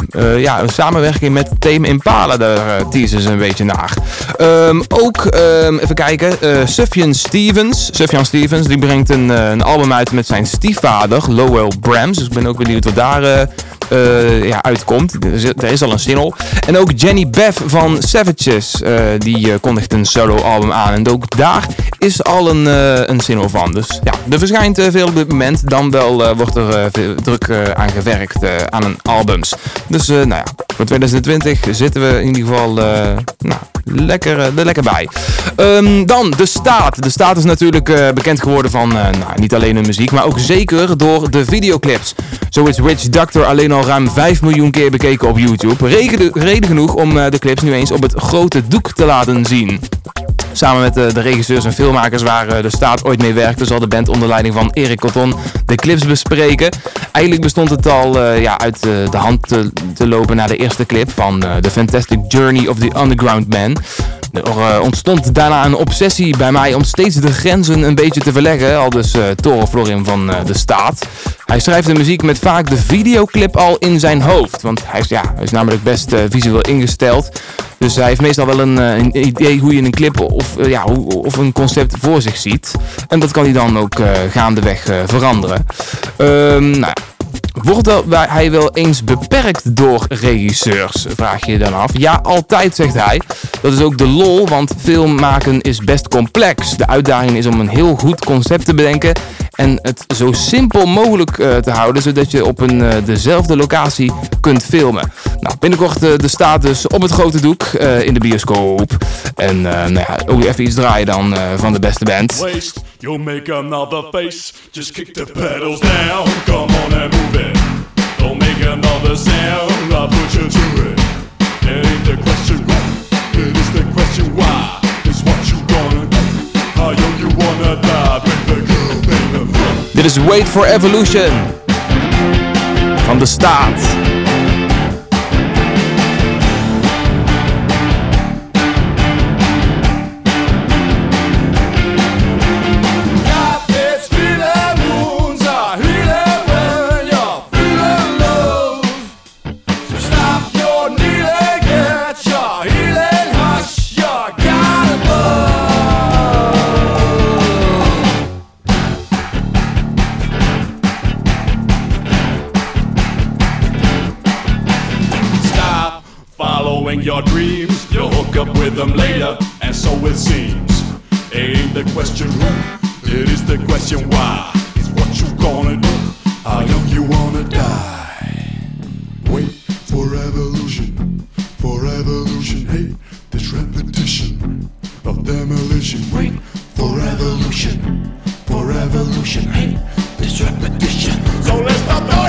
Speaker 2: eh, ja, een samenwerking met Tame Impala, daar uh, teasen ze een beetje naar. Ehm, ook, ehm, even kijken, eh Sufjan Stevens. Sufjan Stevens, die brengt een, een album uit met zijn stiefvader, Lowell Brams. Dus ik ben ook benieuwd wat daar ja, uitkomt. Er is, al een single. En ook Jenny Bev van Savages, die kondigt een solo album aan. En ook daar is al een, een single van. Dus ja, er verschijnt veel op dit moment. Dan wel wordt er druk aan gewerkt aan een albums. Dus eh, nou voor 2020 zitten we in ieder geval eh, nou, lekker, eh, er lekker bij. Ehm, dan de staat. De staat is natuurlijk bekend geworden van nou, niet alleen de muziek, maar ook zeker door de videoclips. Zo is Rich Doctor alleen al ruim 5 miljoen keer bekeken op YouTube. Reden, reden genoeg om de clips nu eens op het grote doek te laten zien. Samen met eh, de regisseurs en filmmakers waar eh, de staat ooit mee werkte, zal de band onder leiding van Erik Cotton de clips bespreken. Eigenlijk bestond het al eh, ja, uit de hand te, te lopen naar de eerste clip van The Fantastic Journey of the Underground Man. Er eh, ontstond daarna een obsessie bij mij om steeds de grenzen een beetje te verleggen, al dus eh Tore Florin van eh, de staat. Hij schrijft de muziek met vaak de videoclip al in zijn hoofd, want hij is, ja, hij is namelijk best visueel ingesteld. Dus hij heeft meestal wel een, een idee hoe je een clip of, ja, of een concept voor zich ziet. En dat kan hij dan ook gaandeweg veranderen. Ehm, nou. Wordt hij wel eens beperkt door regisseurs? Vraag je je dan af. Ja, altijd, zegt hij. Dat is ook de lol, want film maken is best complex. De uitdaging is om een heel goed concept te bedenken en het zo simpel mogelijk eh, te houden, zodat je op een, eh, dezelfde locatie kunt filmen. Nou, binnenkort eh, de staat dus op het grote doek in de bioscoop. En nou ja, ook even iets draaien dan van de beste band.
Speaker 19: Waste, you'll make another face. Just kick the pedals down. Come on and move it. Don't make another sound. I put you to it. It is the question why. It's what you wanna.
Speaker 2: Dit is Wait for Evolution van de staat.
Speaker 19: The question who, it is the question why. It's what you gonna do, how young you wanna die. Wait for evolution, for evolution. Hey, this repetition of demolition. Wait for evolution, for evolution. Hey, this repetition. So let's stop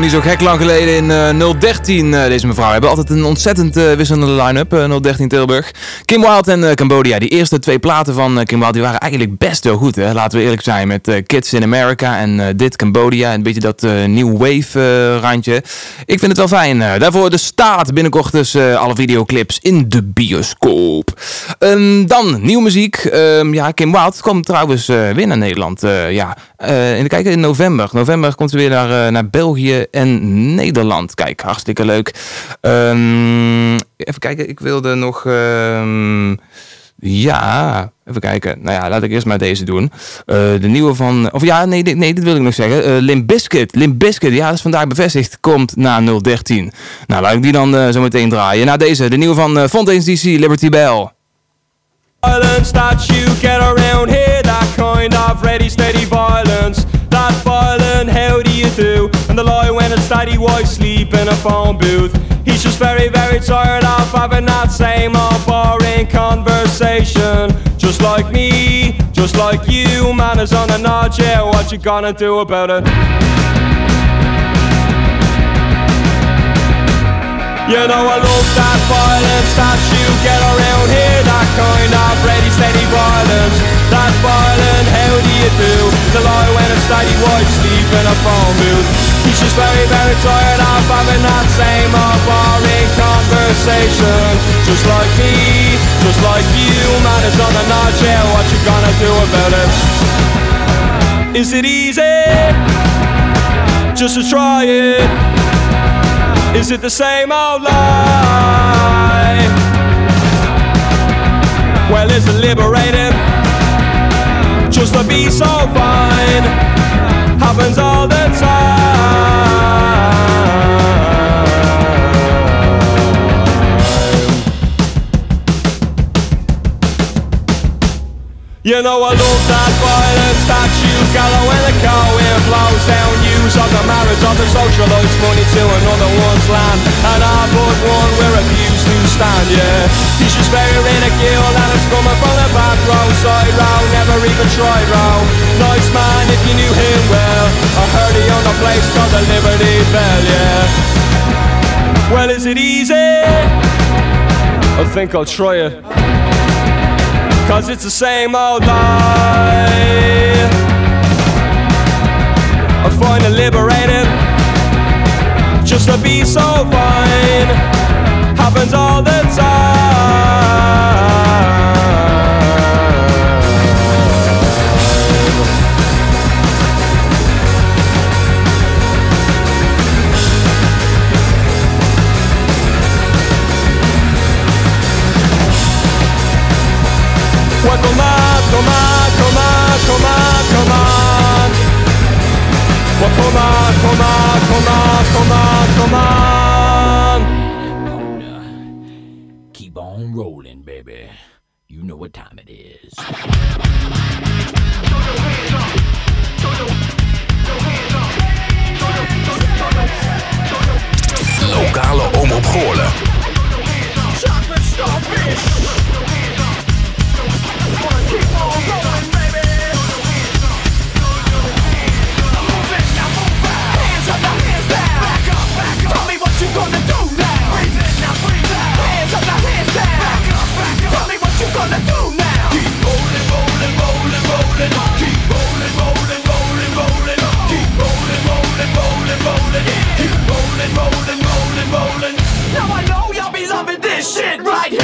Speaker 2: niet zo gek lang geleden in eh, 013, eh, deze mevrouw. We hebben altijd een ontzettend eh, wisselende line-up, eh, 013 Tilburg. Kim Wilde en eh, Cambodia. Die eerste twee platen van eh, Kim Wilde die waren eigenlijk best wel goed, hè? laten we eerlijk zijn. Met eh, Kids in America en eh, dit Cambodia. Een beetje dat eh, New Wave eh, randje. Ik vind het wel fijn. Eh, daarvoor de staat binnenkort dus eh, alle videoclips in de bioscoop. Ehm, dan, nieuwe muziek. Ehm, ja, Kim Wilde komt trouwens eh, weer naar Nederland. Eh, ja, eh, in, kijk, in november. November komt ze weer naar, eh, naar België en Nederland. Kijk, hartstikke leuk. Ehm, even kijken, ik wilde nog... ehm, ja, even kijken. Nou ja, laat ik eerst maar deze doen. Eh, de nieuwe van... Of ja, nee, nee, dit wil ik nog zeggen. Uh, Limp Bizkit. Limp ja, dat is vandaag bevestigd. Komt na 013. Nou, laat ik die dan eh, zo meteen draaien. Na deze, de nieuwe van uh, Fontaine's DC, Liberty Bell.
Speaker 20: Violence that you get around here, that kind of ready, steady violence. That violent, how do you do? And the lawyer went and steady wife sleep in a phone booth. He's just very, very tired of having that same old boring conversation. Just like me, just like you, man is on a nod, yeah, what you gonna do about it? You know I love that violence that you get around here That kind of ready steady violence That violent how do you do The lie when a steady wife sleep in a phone booth He's just very very tired of having that same old boring conversation Just like me, just like you Man is on the notch, yeah what you gonna do about it? Is it easy? Just to try it is it the same old lie? Well, is it liberating? Be so fine. Happens all the time. You know I love that violence that you gather when the car wind blows down. Use of the marriage of the socialist money to another one's land. And I but one we're refused to stand, yeah He's just very ridicule and it's coming from the back row Side row, never even tried row Nice man if you knew him well. I heard he owned a place called the Liberty Bell, yeah. Well is it easy? I think I'll try it. Cause it's the same old lie. I find it liberating Just to be so fine Happens all the time Well, come on, come on, come on, come on, come on. Well, come on, come on, come on, come on, on.
Speaker 3: Keep on rolling, baby. You know what time it is.
Speaker 8: Lokale omroep Goorlen.
Speaker 19: Chocolate starfish. Wanna keep on rolling, baby. Move it, now move back. Hands up, now hands down. Back up, back up. Tell me what you gonna do Keep rolling,
Speaker 9: rolling, rolling, rolling. Keep rolling. Keep. Keep. Now I know y'all be loving this shit right here.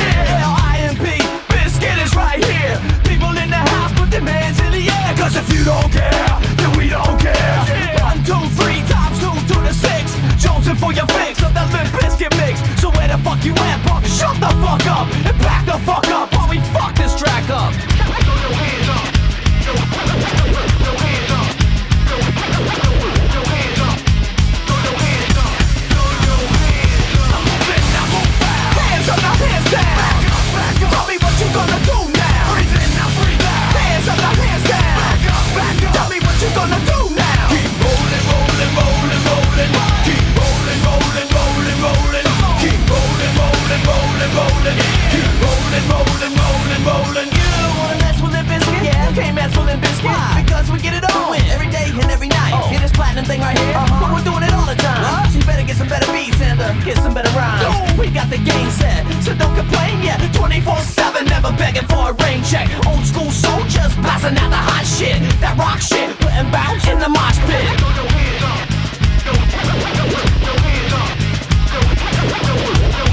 Speaker 9: Biscuit is right here. People in the house put their hands in the if you don't care, then we don't care. One, two, three, for your fuck you, amp up. Shut the fuck up and back the fuck up while we fuck this track up. Because we get it on. Win every day and every night. Oh. This platinum thing right here. Uh-huh. But we're doing it all the time. So you better get some better beats and uh, get some better rhymes. Ooh. We got the game set, so don't complain yet. 24/7, never begging for a rain check. Old school soldiers passing out the hot shit, that rock shit, putting bounce in the mosh pit. Go, go, go, go, go, go, go, go, go, go, go, go, go, go,
Speaker 2: go, go,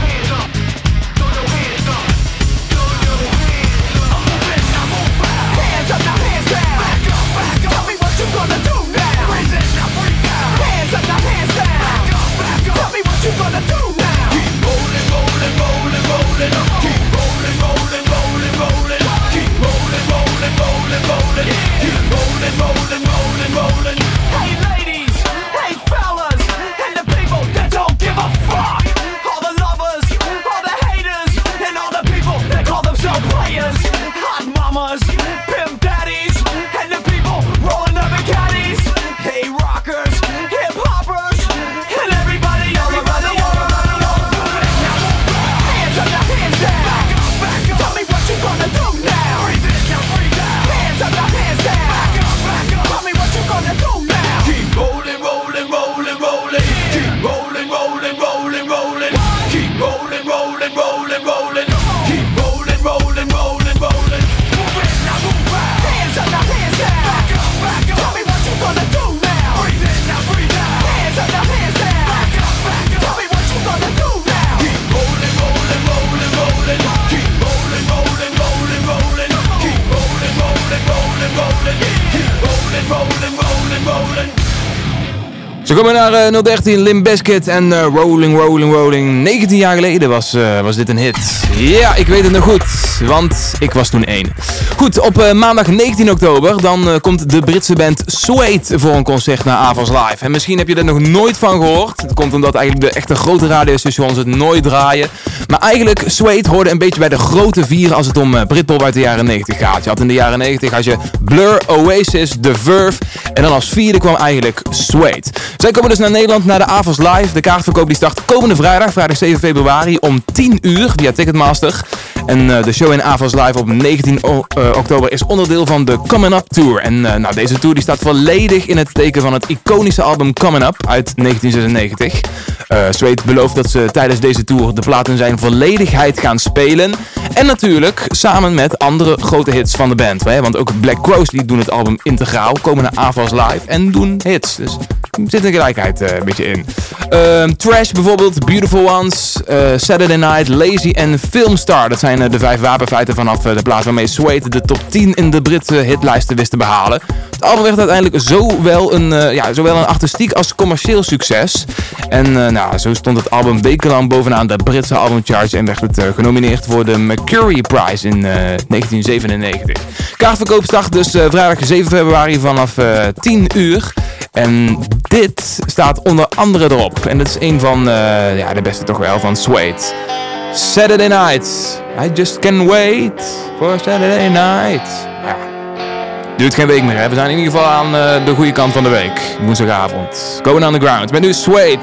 Speaker 2: naar eh, 013 Limp Bizkit en eh, Rolling, Rolling, Rolling. 19 jaar geleden was, eh, was dit een hit. Ja, ik weet het nog goed, want ik was toen één. Goed, op eh, maandag 19 oktober dan komt de Britse band Suede voor een concert naar Avals Live. En misschien heb je er nog nooit van gehoord. Dat komt omdat eigenlijk de echte grote radiostations het nooit draaien. Maar eigenlijk, Suede hoorde een beetje bij de grote vieren als het om eh, Britpop uit de jaren 90 gaat. Je had in de jaren 90 had je Blur, Oasis, The Verve en dan als vierde kwam eigenlijk Suede. Zij komen dus naar Nederland naar de Avals Live. De kaartverkoop die start komende vrijdag, vrijdag 7 februari om 10 uur via Ticketmaster. En eh, de show in Avals Live op 19 o- eh, oktober is onderdeel van de Coming Up Tour. En eh, nou, deze tour die staat volledig in het teken van het iconische album Coming Up uit 1996. Eh Suede belooft dat ze tijdens deze tour de plaat zijn volledigheid gaan spelen. En natuurlijk samen met andere grote hits van de band. Hè? Want ook Black Crows die doen het album integraal, komen naar Avals Live en doen hits. Dus er zit een gelijkheid een beetje in. Ehm, Trash bijvoorbeeld, Beautiful Ones, Saturday Night, Lazy en Filmstar. Dat zijn eh, de vijf wapenfeiten vanaf eh, de plaats waarmee Suede de top 10 in de Britse hitlijsten wist te behalen. Het album werd uiteindelijk zowel een, eh, ja, zowel een artistiek als commercieel succes. En nou, zo stond het album wekenlang bovenaan de Britse albumcharts en werd het genomineerd voor de Mercury Prize in eh, 1997. Kaartverkoop start dus vrijdag 7 februari vanaf eh, 10 uur. En dit staat onder andere erop. En dat is een van ja, de beste toch wel van Suede. Saturday Night. I just can't wait for Saturday Night. Ja. Duurt geen week meer, hè. We zijn in ieder geval aan eh, de goede kant van de week. Woensdagavond. Going on the ground. Met nu Suede.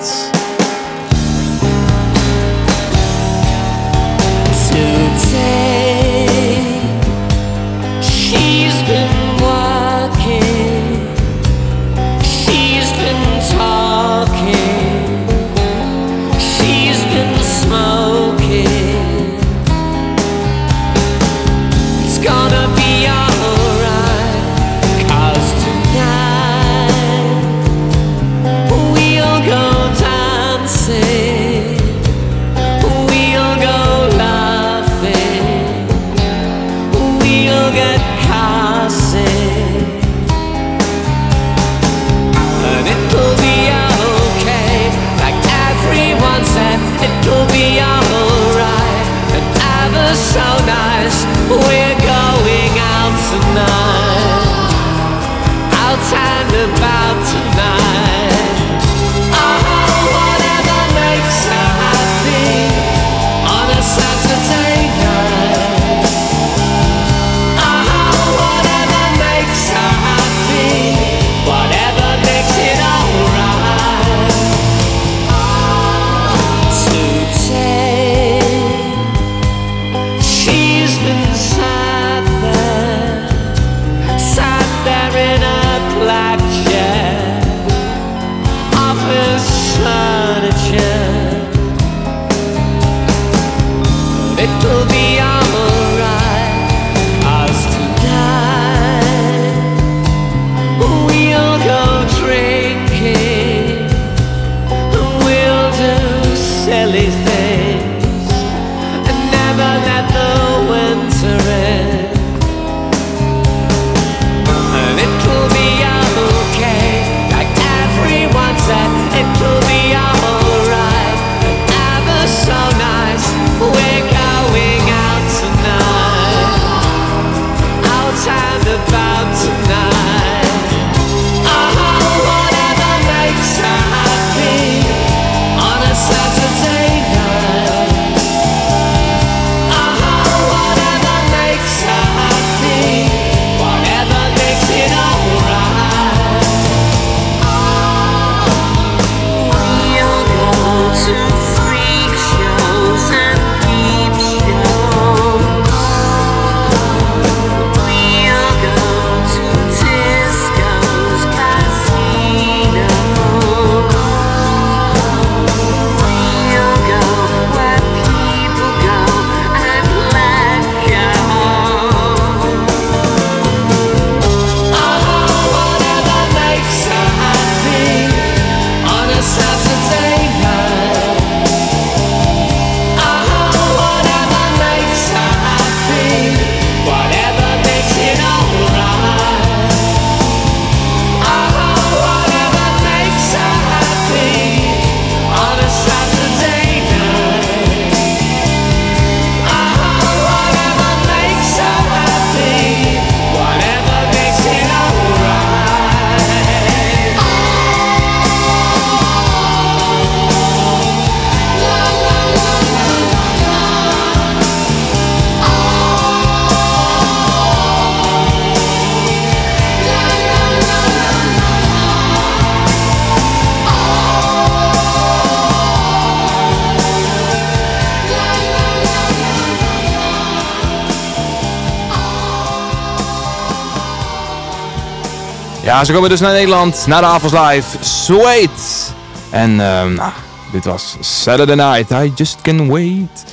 Speaker 2: Ze komen dus naar Nederland, naar de Avals Live. Sweet! En ehm, nou, dit was Saturday Night, I Just Can Wait.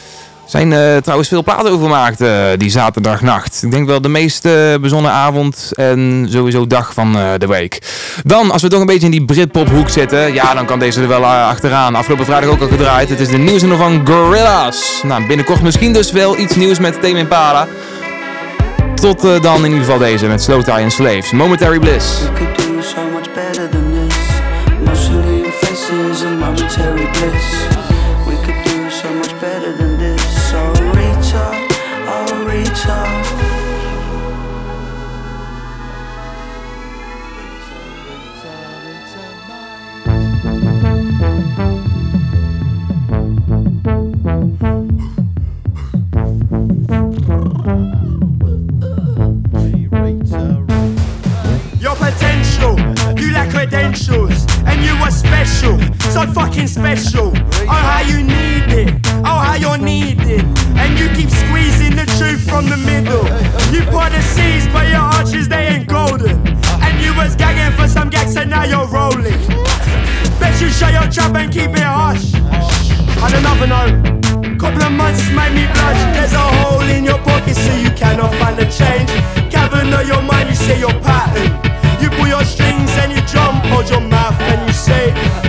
Speaker 2: Er zijn eh, trouwens veel platen over gemaakt eh, die zaterdagnacht. Ik denk wel de meest eh, bezonnen avond en sowieso dag van de week. Dan, als we toch een beetje in die Britpop hoek zitten, ja, dan kan deze er wel achteraan. Afgelopen vrijdag ook al gedraaid. Het is de nieuwsnummer van Gorillaz. Nou, binnenkort misschien dus wel iets nieuws met Tame Impala. Tot eh, dan in ieder geval deze met Slow Tie and Slaves. Momentary Bliss.
Speaker 15: So
Speaker 20: fucking special. Oh, how you need it, oh, how you're needed, and you keep squeezing the truth from the middle. You pour the seas, but your arches they ain't golden, and you was gagging for some gags, and now you're rolling. Bet you shut your trap and keep it hush. On another note, couple of months made me blush. There's a hole in your pocket, so you cannot find the change. Cavern of your mind, you say your pattern. You pull your strings and you jump, hold your mouth and you say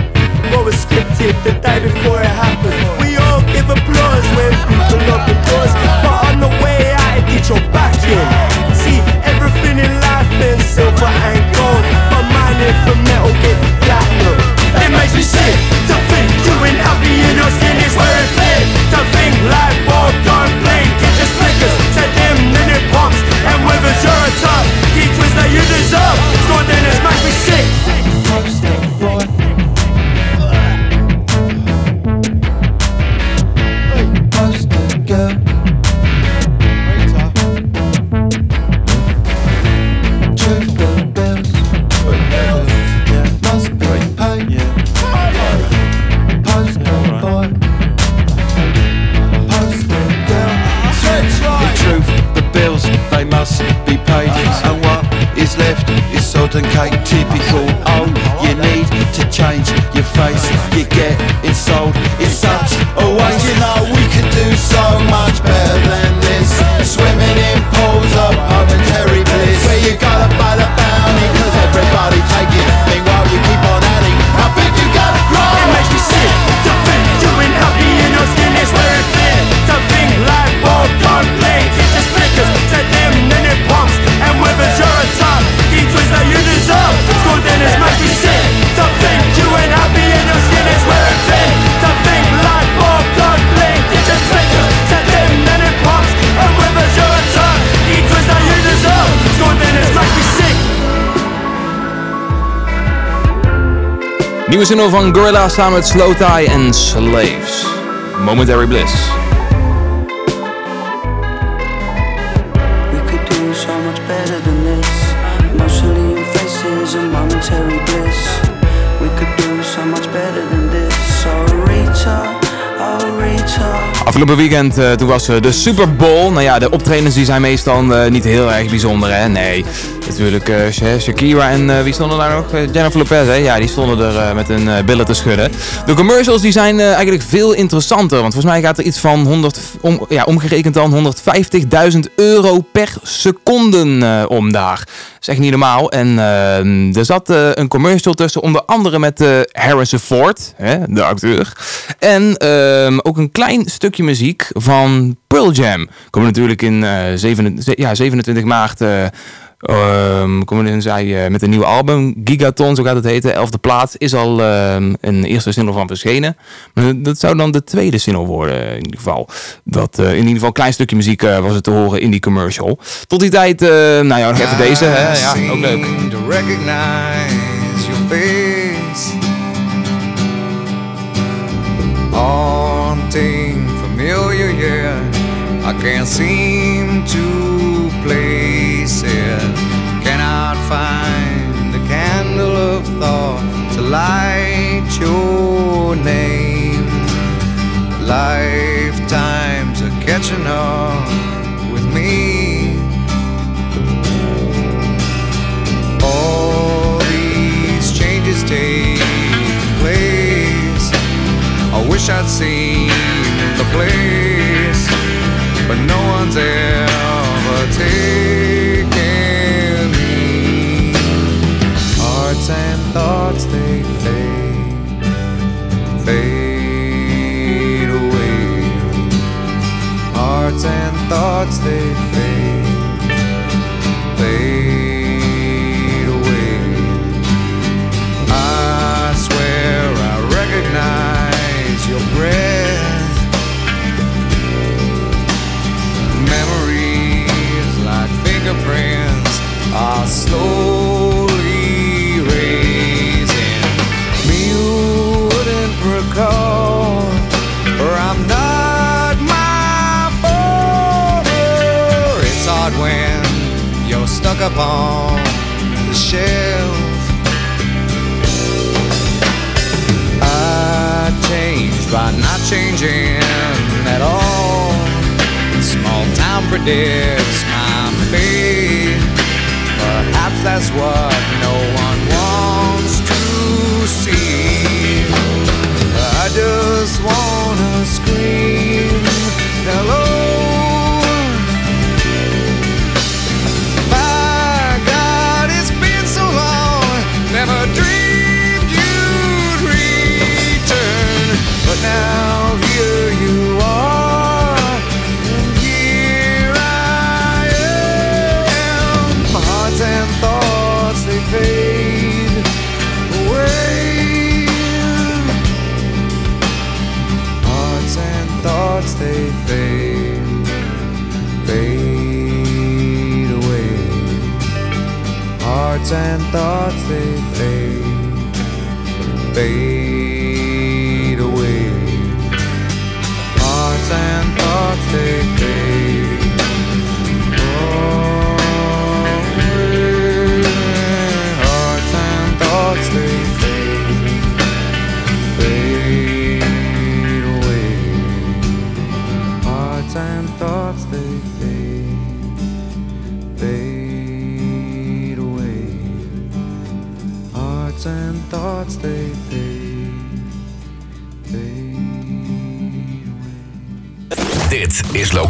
Speaker 20: what was scripted the day before it happened. We all give applause when people open doors, but on the way out, it did your back in. See, everything in life is silver and gold,
Speaker 2: Nieuwe single van Gorilla samen met Slow Tie en Slaves. Momentary Bliss.
Speaker 15: We could do so much better than this. Emotionally in faces and momentary bliss. We could do so much better than this. So reach up, reach up.
Speaker 2: Afgelopen weekend, eh, toen was eh, de Super Bowl. Nou ja, de optredens die zijn meestal eh, niet heel erg bijzonder, hè? Nee, natuurlijk eh, Sha- Shakira en eh, wie stonden daar nog? Eh, Jennifer Lopez, hè? Ja, die stonden er met hun billen te schudden. De commercials die zijn eigenlijk veel interessanter. Want volgens mij gaat er iets van 100, om, ja, omgerekend dan 150.000 euro per seconde om daar. Dat is echt niet normaal. En eh, er zat een commercial tussen, onder andere met Harrison Ford, hè, de acteur. En ehm, ook een klein stukje muziek van Pearl Jam. Komen natuurlijk in eh, 27, ja, 27 maart. Eh ehm, komen in, zij, eh, met een nieuw album, Gigaton, zo gaat het heten. Elfde plaat is al ehm, een eerste single van verschenen. Maar dat zou dan de tweede single worden in ieder geval. Dat, eh, in ieder geval een klein stukje muziek eh, was het te horen in die commercial. Tot die tijd, eh, nou ja, nog even deze. Hè? Ja, ook leuk.
Speaker 14: to recognize your face. Haunting, familiar, yeah. I can't seem to place it. Cannot find the candle of thought to light your name. Lifetimes are catching up with me. All these changes taking place. I wish I'd seen the place, but no one's ever taken thoughts they fade, fade away. I swear I recognize your breath. Memories like fingerprints are slowly upon the shelf. I changed by not changing at all. Small town predicts my fate. Perhaps that's what no one wants to see. I just wanna scream hello. But now here you are, and here I am. Hearts and thoughts they fade away. Hearts and thoughts they fade, fade away. Hearts and thoughts they fade, fade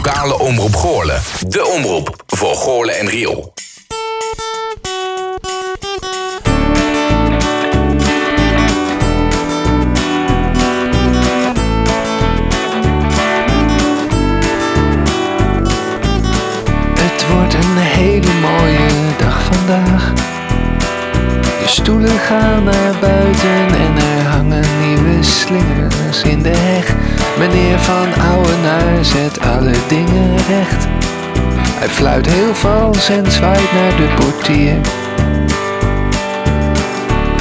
Speaker 8: lokale omroep Goorlen. De omroep voor Goorlen en Riool.
Speaker 21: Dingen. Hij fluit heel vals en zwaait naar de portier.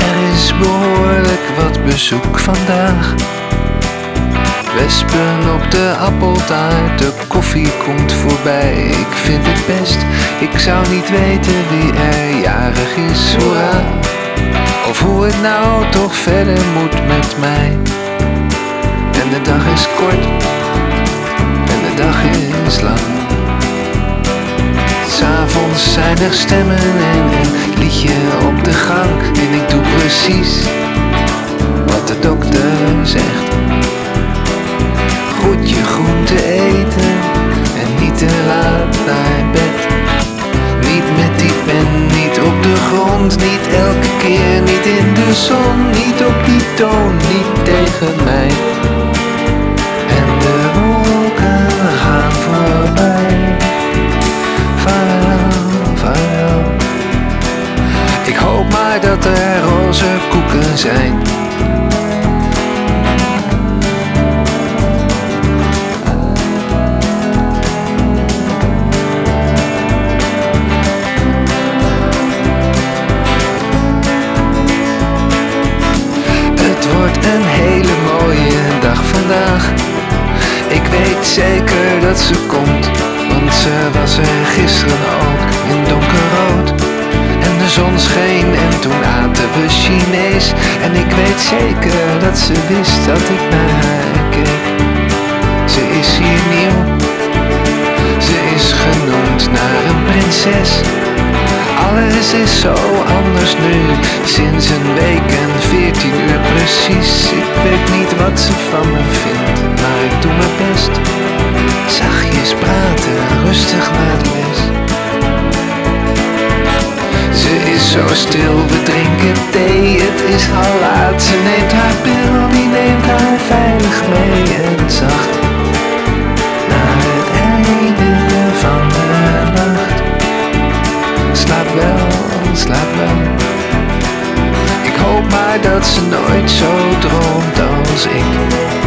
Speaker 21: Er is behoorlijk wat bezoek vandaag. Wespen op de appeltaart, de koffie komt voorbij. Ik vind het best, ik zou niet weten wie er jarig is, hoera. Of hoe het nou toch verder moet met mij. En de dag is kort, is. S'avonds zijn er stemmen en een liedje op de gang. En ik doe precies wat de dokter zegt. Goed je groente eten en niet te laat naar bed. Niet met die pen, niet op de grond, niet elke keer, niet in de zon, niet op die toon, niet tegen mij. Dat er roze koeken zijn. Het wordt een hele mooie dag vandaag. Ik weet zeker dat ze komt, want ze was er gisteren ook in donkerrood. Zon scheen en toen aten we Chinees. En ik weet zeker dat ze wist dat ik naar haar keek. Ze is hier nieuw, ze is genoemd naar een prinses. Alles is zo anders nu, sinds een week en 14 uur precies. Ik weet niet wat ze van me vindt, maar ik doe mijn best. Zachtjes praten, rustig naar de les. Ze is zo stil, we drinken thee, het is al laat. Ze neemt haar pil, die neemt haar veilig mee en zacht. Naar het einde van de nacht. Slaap wel, slaap wel. Ik hoop maar dat ze nooit zo droomt als ik.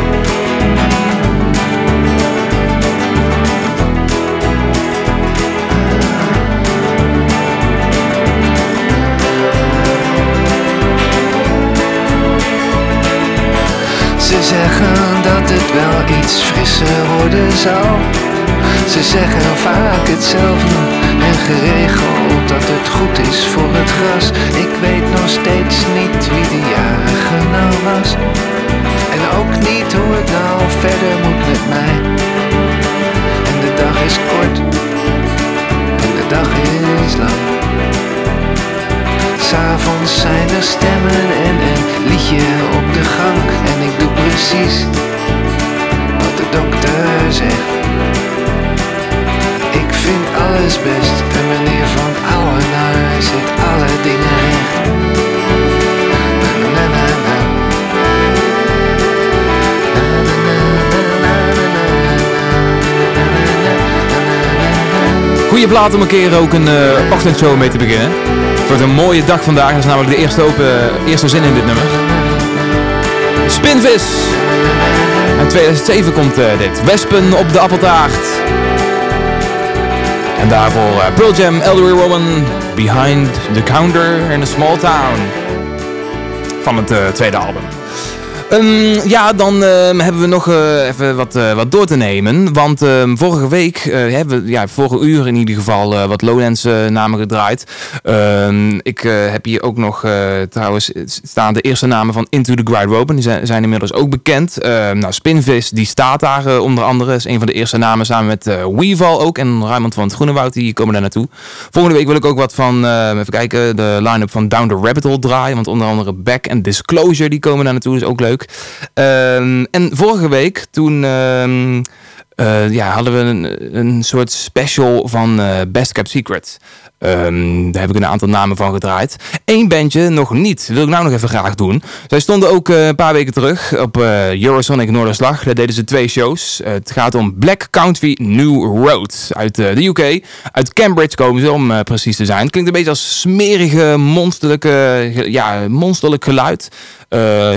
Speaker 21: Ze zeggen dat het wel iets frisser worden zal. Ze zeggen vaak hetzelfde en geregeld dat het goed is voor het gras. Ik weet nog steeds niet wie de jarige nou was. En ook niet hoe het nou verder moet met mij. En de dag is kort en de dag is lang. S'avonds zijn er stemmen en een liedje op de gang. En ik doe precies wat de dokter zegt. Ik vind alles best en meneer Van Ouwenaar zit alle dingen recht.
Speaker 2: Goeie plaat om een keer ook een eh, ochtendshow mee te beginnen. Het wordt een mooie dag vandaag. Dat is namelijk de eerste, open, eerste zin in dit nummer. Spinvis. In 2007 komt eh, dit. Wespen op de appeltaart. En daarvoor eh, Pearl Jam, Elderly Woman, Behind the Counter in a Small Town. Van het eh, tweede album. Ehm, ja, dan ehm, hebben we nog eh, even wat, eh, wat door te nemen. Want ehm, vorige week eh, hebben we, ja, vorige uur in ieder geval, wat Lowlands namen gedraaid. Ik heb hier ook nog trouwens staan de eerste namen van Into the Grind Rope. Die zijn, inmiddels ook bekend. Nou, Spinvis, die staat daar onder andere. is een van de eerste namen samen met Weeval ook. En Raymond van het Groenewoud, die komen daar naartoe. Volgende week wil ik ook wat van, even kijken, de line-up van Down the Rabbit Hole draaien. Want onder andere Back and Disclosure, die komen daar naartoe. is ook leuk. Ehm, en vorige week, toen ehm, eh, ja, hadden we een, een soort special van eh, Best Kept Secret. Ehm, daar heb ik een aantal namen van gedraaid. Eén bandje nog niet. Wil ik nou nog even graag doen. Zij stonden ook eh, een paar weken terug op eh, Eurosonic Noorderslag. Daar deden ze twee shows. Het gaat om Black Country New Road uit eh, de UK. Uit Cambridge komen ze om precies te zijn. Klinkt een beetje als smerige, monsterlijke, ja, monsterlijk geluid.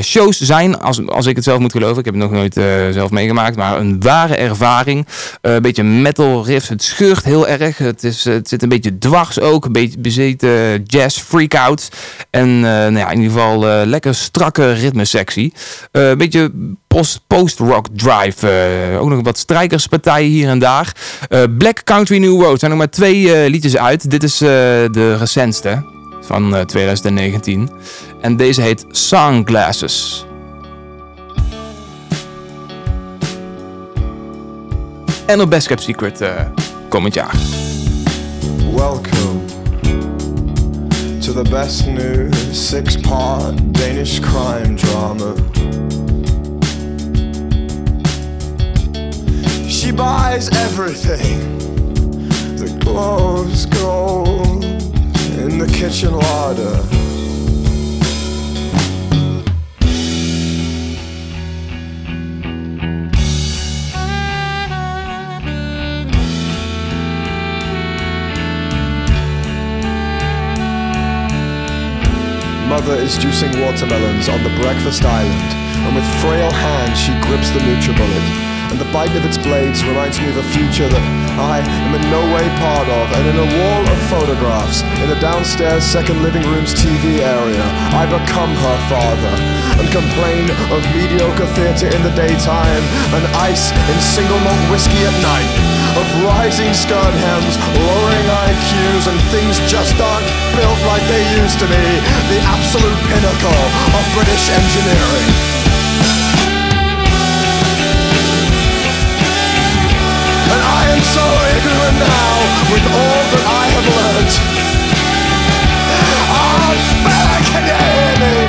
Speaker 2: Shows zijn, als, als ik het zelf moet geloven, ik heb het nog nooit zelf meegemaakt, maar een ware ervaring. Een beetje metal riffs, het scheurt heel erg. Het, is, het zit een beetje dwars ook, een beetje bezeten jazz freakout. En eh, nou ja, in ieder geval eh, lekker strakke ritmesectie. Eh, een beetje post- post-rock drive. ook nog wat strijkerspartijen hier en daar. Black Country New Road zijn nog maar twee liedjes uit. Dit is de recentste van eh, 2019. En deze heet Sunglasses. En op Best Kept Secret komend jaar.
Speaker 22: To the best new six part Danish crime drama. She buys everything the glows gold in the kitchen larder. Mother is juicing watermelons on the breakfast island, and with frail hands she grips the NutriBullet. And the bite of its blades reminds me of a future that I am in no way part of. And in a wall of photographs, in the downstairs second living room's TV area, I become her father and complain of mediocre theatre in the daytime and ice in single malt whiskey at night of rising stud hems, lowering IQs, and things just aren't built like they used to be. The absolute pinnacle of British engineering. And I am so ignorant now with all that I have learnt. Oh, back again!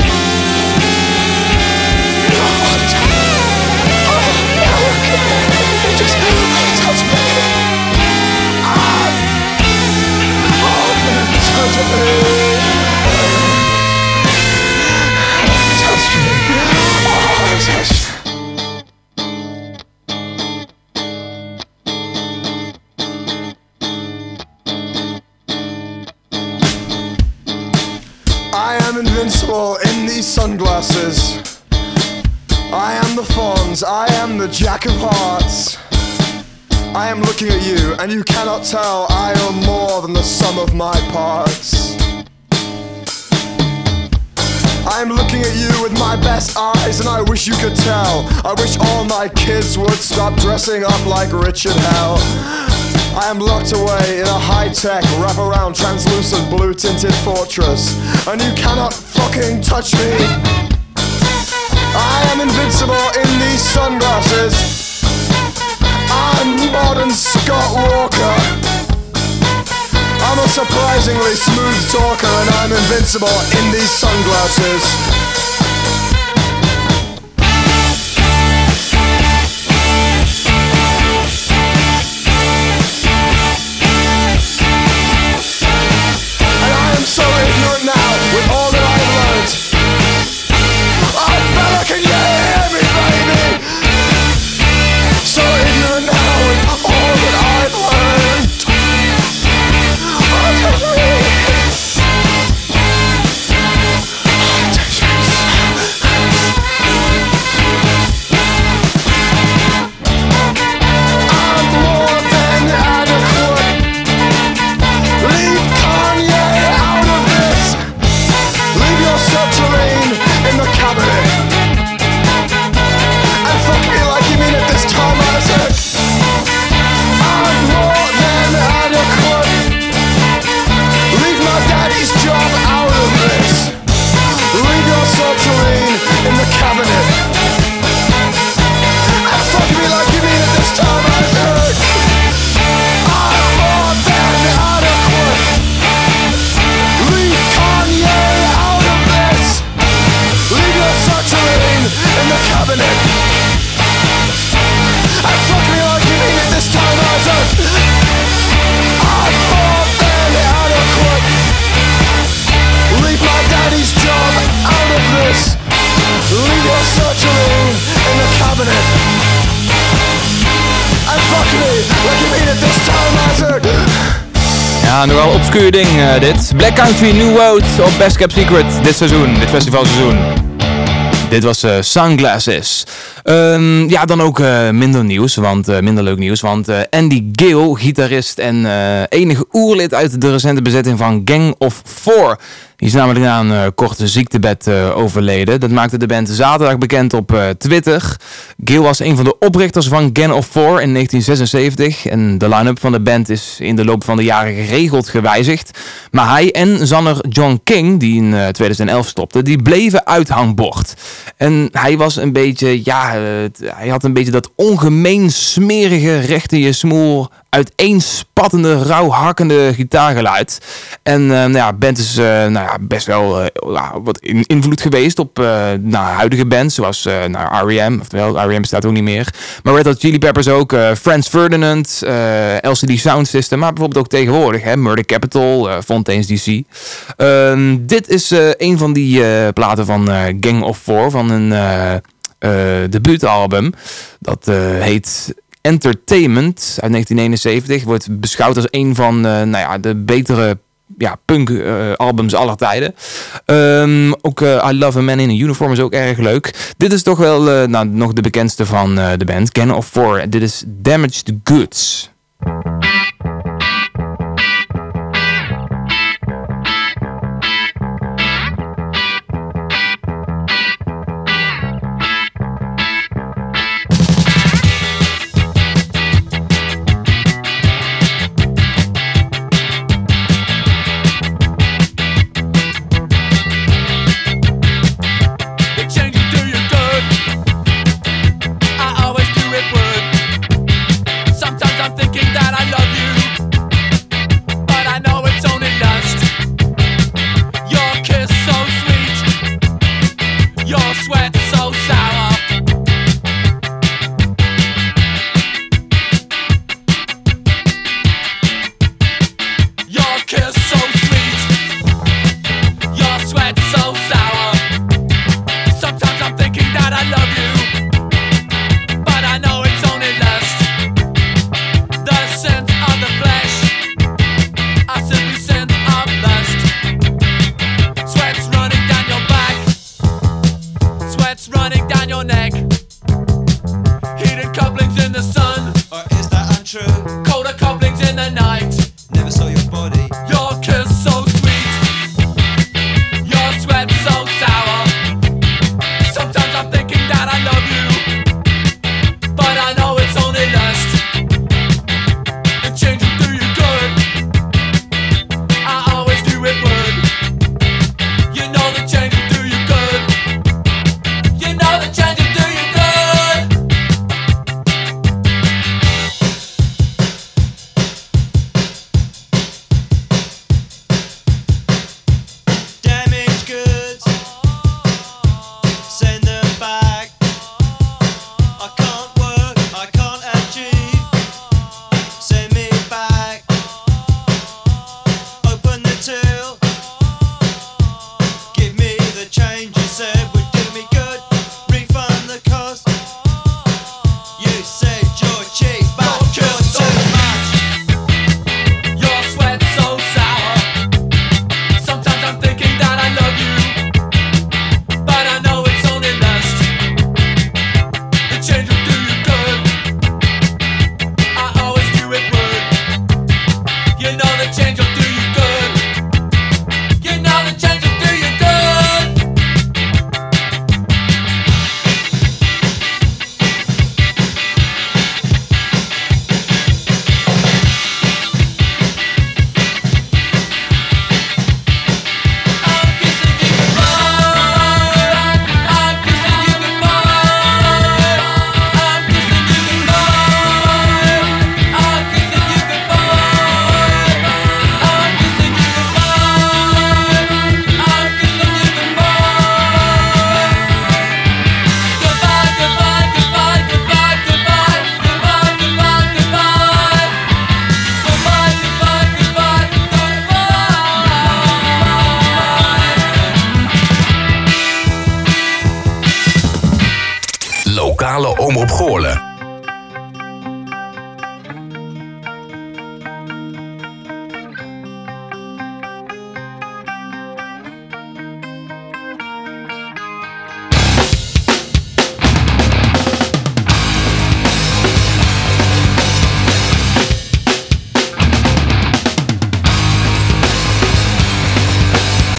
Speaker 22: sunglasses. I am the fawns, I am the jack of hearts. I am looking at you, and you cannot tell I am more than the sum of my parts. I am looking at you with my best eyes, and I wish you could tell. I wish all my kids would stop dressing up like Richard Hell. I am locked away in a high-tech, wraparound, translucent, blue-tinted fortress, and you cannot fucking touch me. I am invincible in these sunglasses. I'm modern Scott Walker. I'm a surprisingly smooth talker, and I'm invincible in these sunglasses. And I am so ignorant now with all
Speaker 2: nogal obscuur ding eh, dit. Black Country New Road op Best Kept Secret dit seizoen, dit festivalseizoen. Dit was eh, Sunglasses. Ehm, ja, dan ook eh, minder nieuws, want minder leuk nieuws. Want Andy Gill, gitarist en enige oerlid uit de recente bezetting van Gang of Four. Die is namelijk na een eh, korte ziektebed eh, overleden. Dat maakte de band zaterdag bekend op eh, Twitter. Gill was een van de oprichters van Gang of Four in 1976. En de line-up van de band is in de loop van de jaren geregeld gewijzigd. Maar hij en zanger John King, die in eh, 2011 stopte, die bleven uithangbord. En hij was een beetje, ja, hij had een beetje dat ongemeen smerige, recht in je smoel, uiteenspattende, rauwhakkende gitaargeluid. En eh, nou ja, band is eh, nou ja, best wel eh, wat in- invloed geweest op nou, huidige bands, zoals nou, R.E.M., oftewel R.E.M. bestaat ook niet meer. Maar Red Hot Chili Peppers ook, Franz Ferdinand, LCD Sound System, maar bijvoorbeeld ook tegenwoordig, hè, Murder Capital, Fontaine's DC. Ehm, dit is een van die platen van Gang of Four, van een debuutalbum. Dat heet Entertainment uit 1971. Wordt beschouwd als een van eh, nou ja, de betere ja, punk eh, albums aller tijden. Ehm, ook eh, I Love a Man in a Uniform is ook erg leuk. Dit is toch wel nou, nog de bekendste van de band. Gang of Four. Dit is Damaged Goods.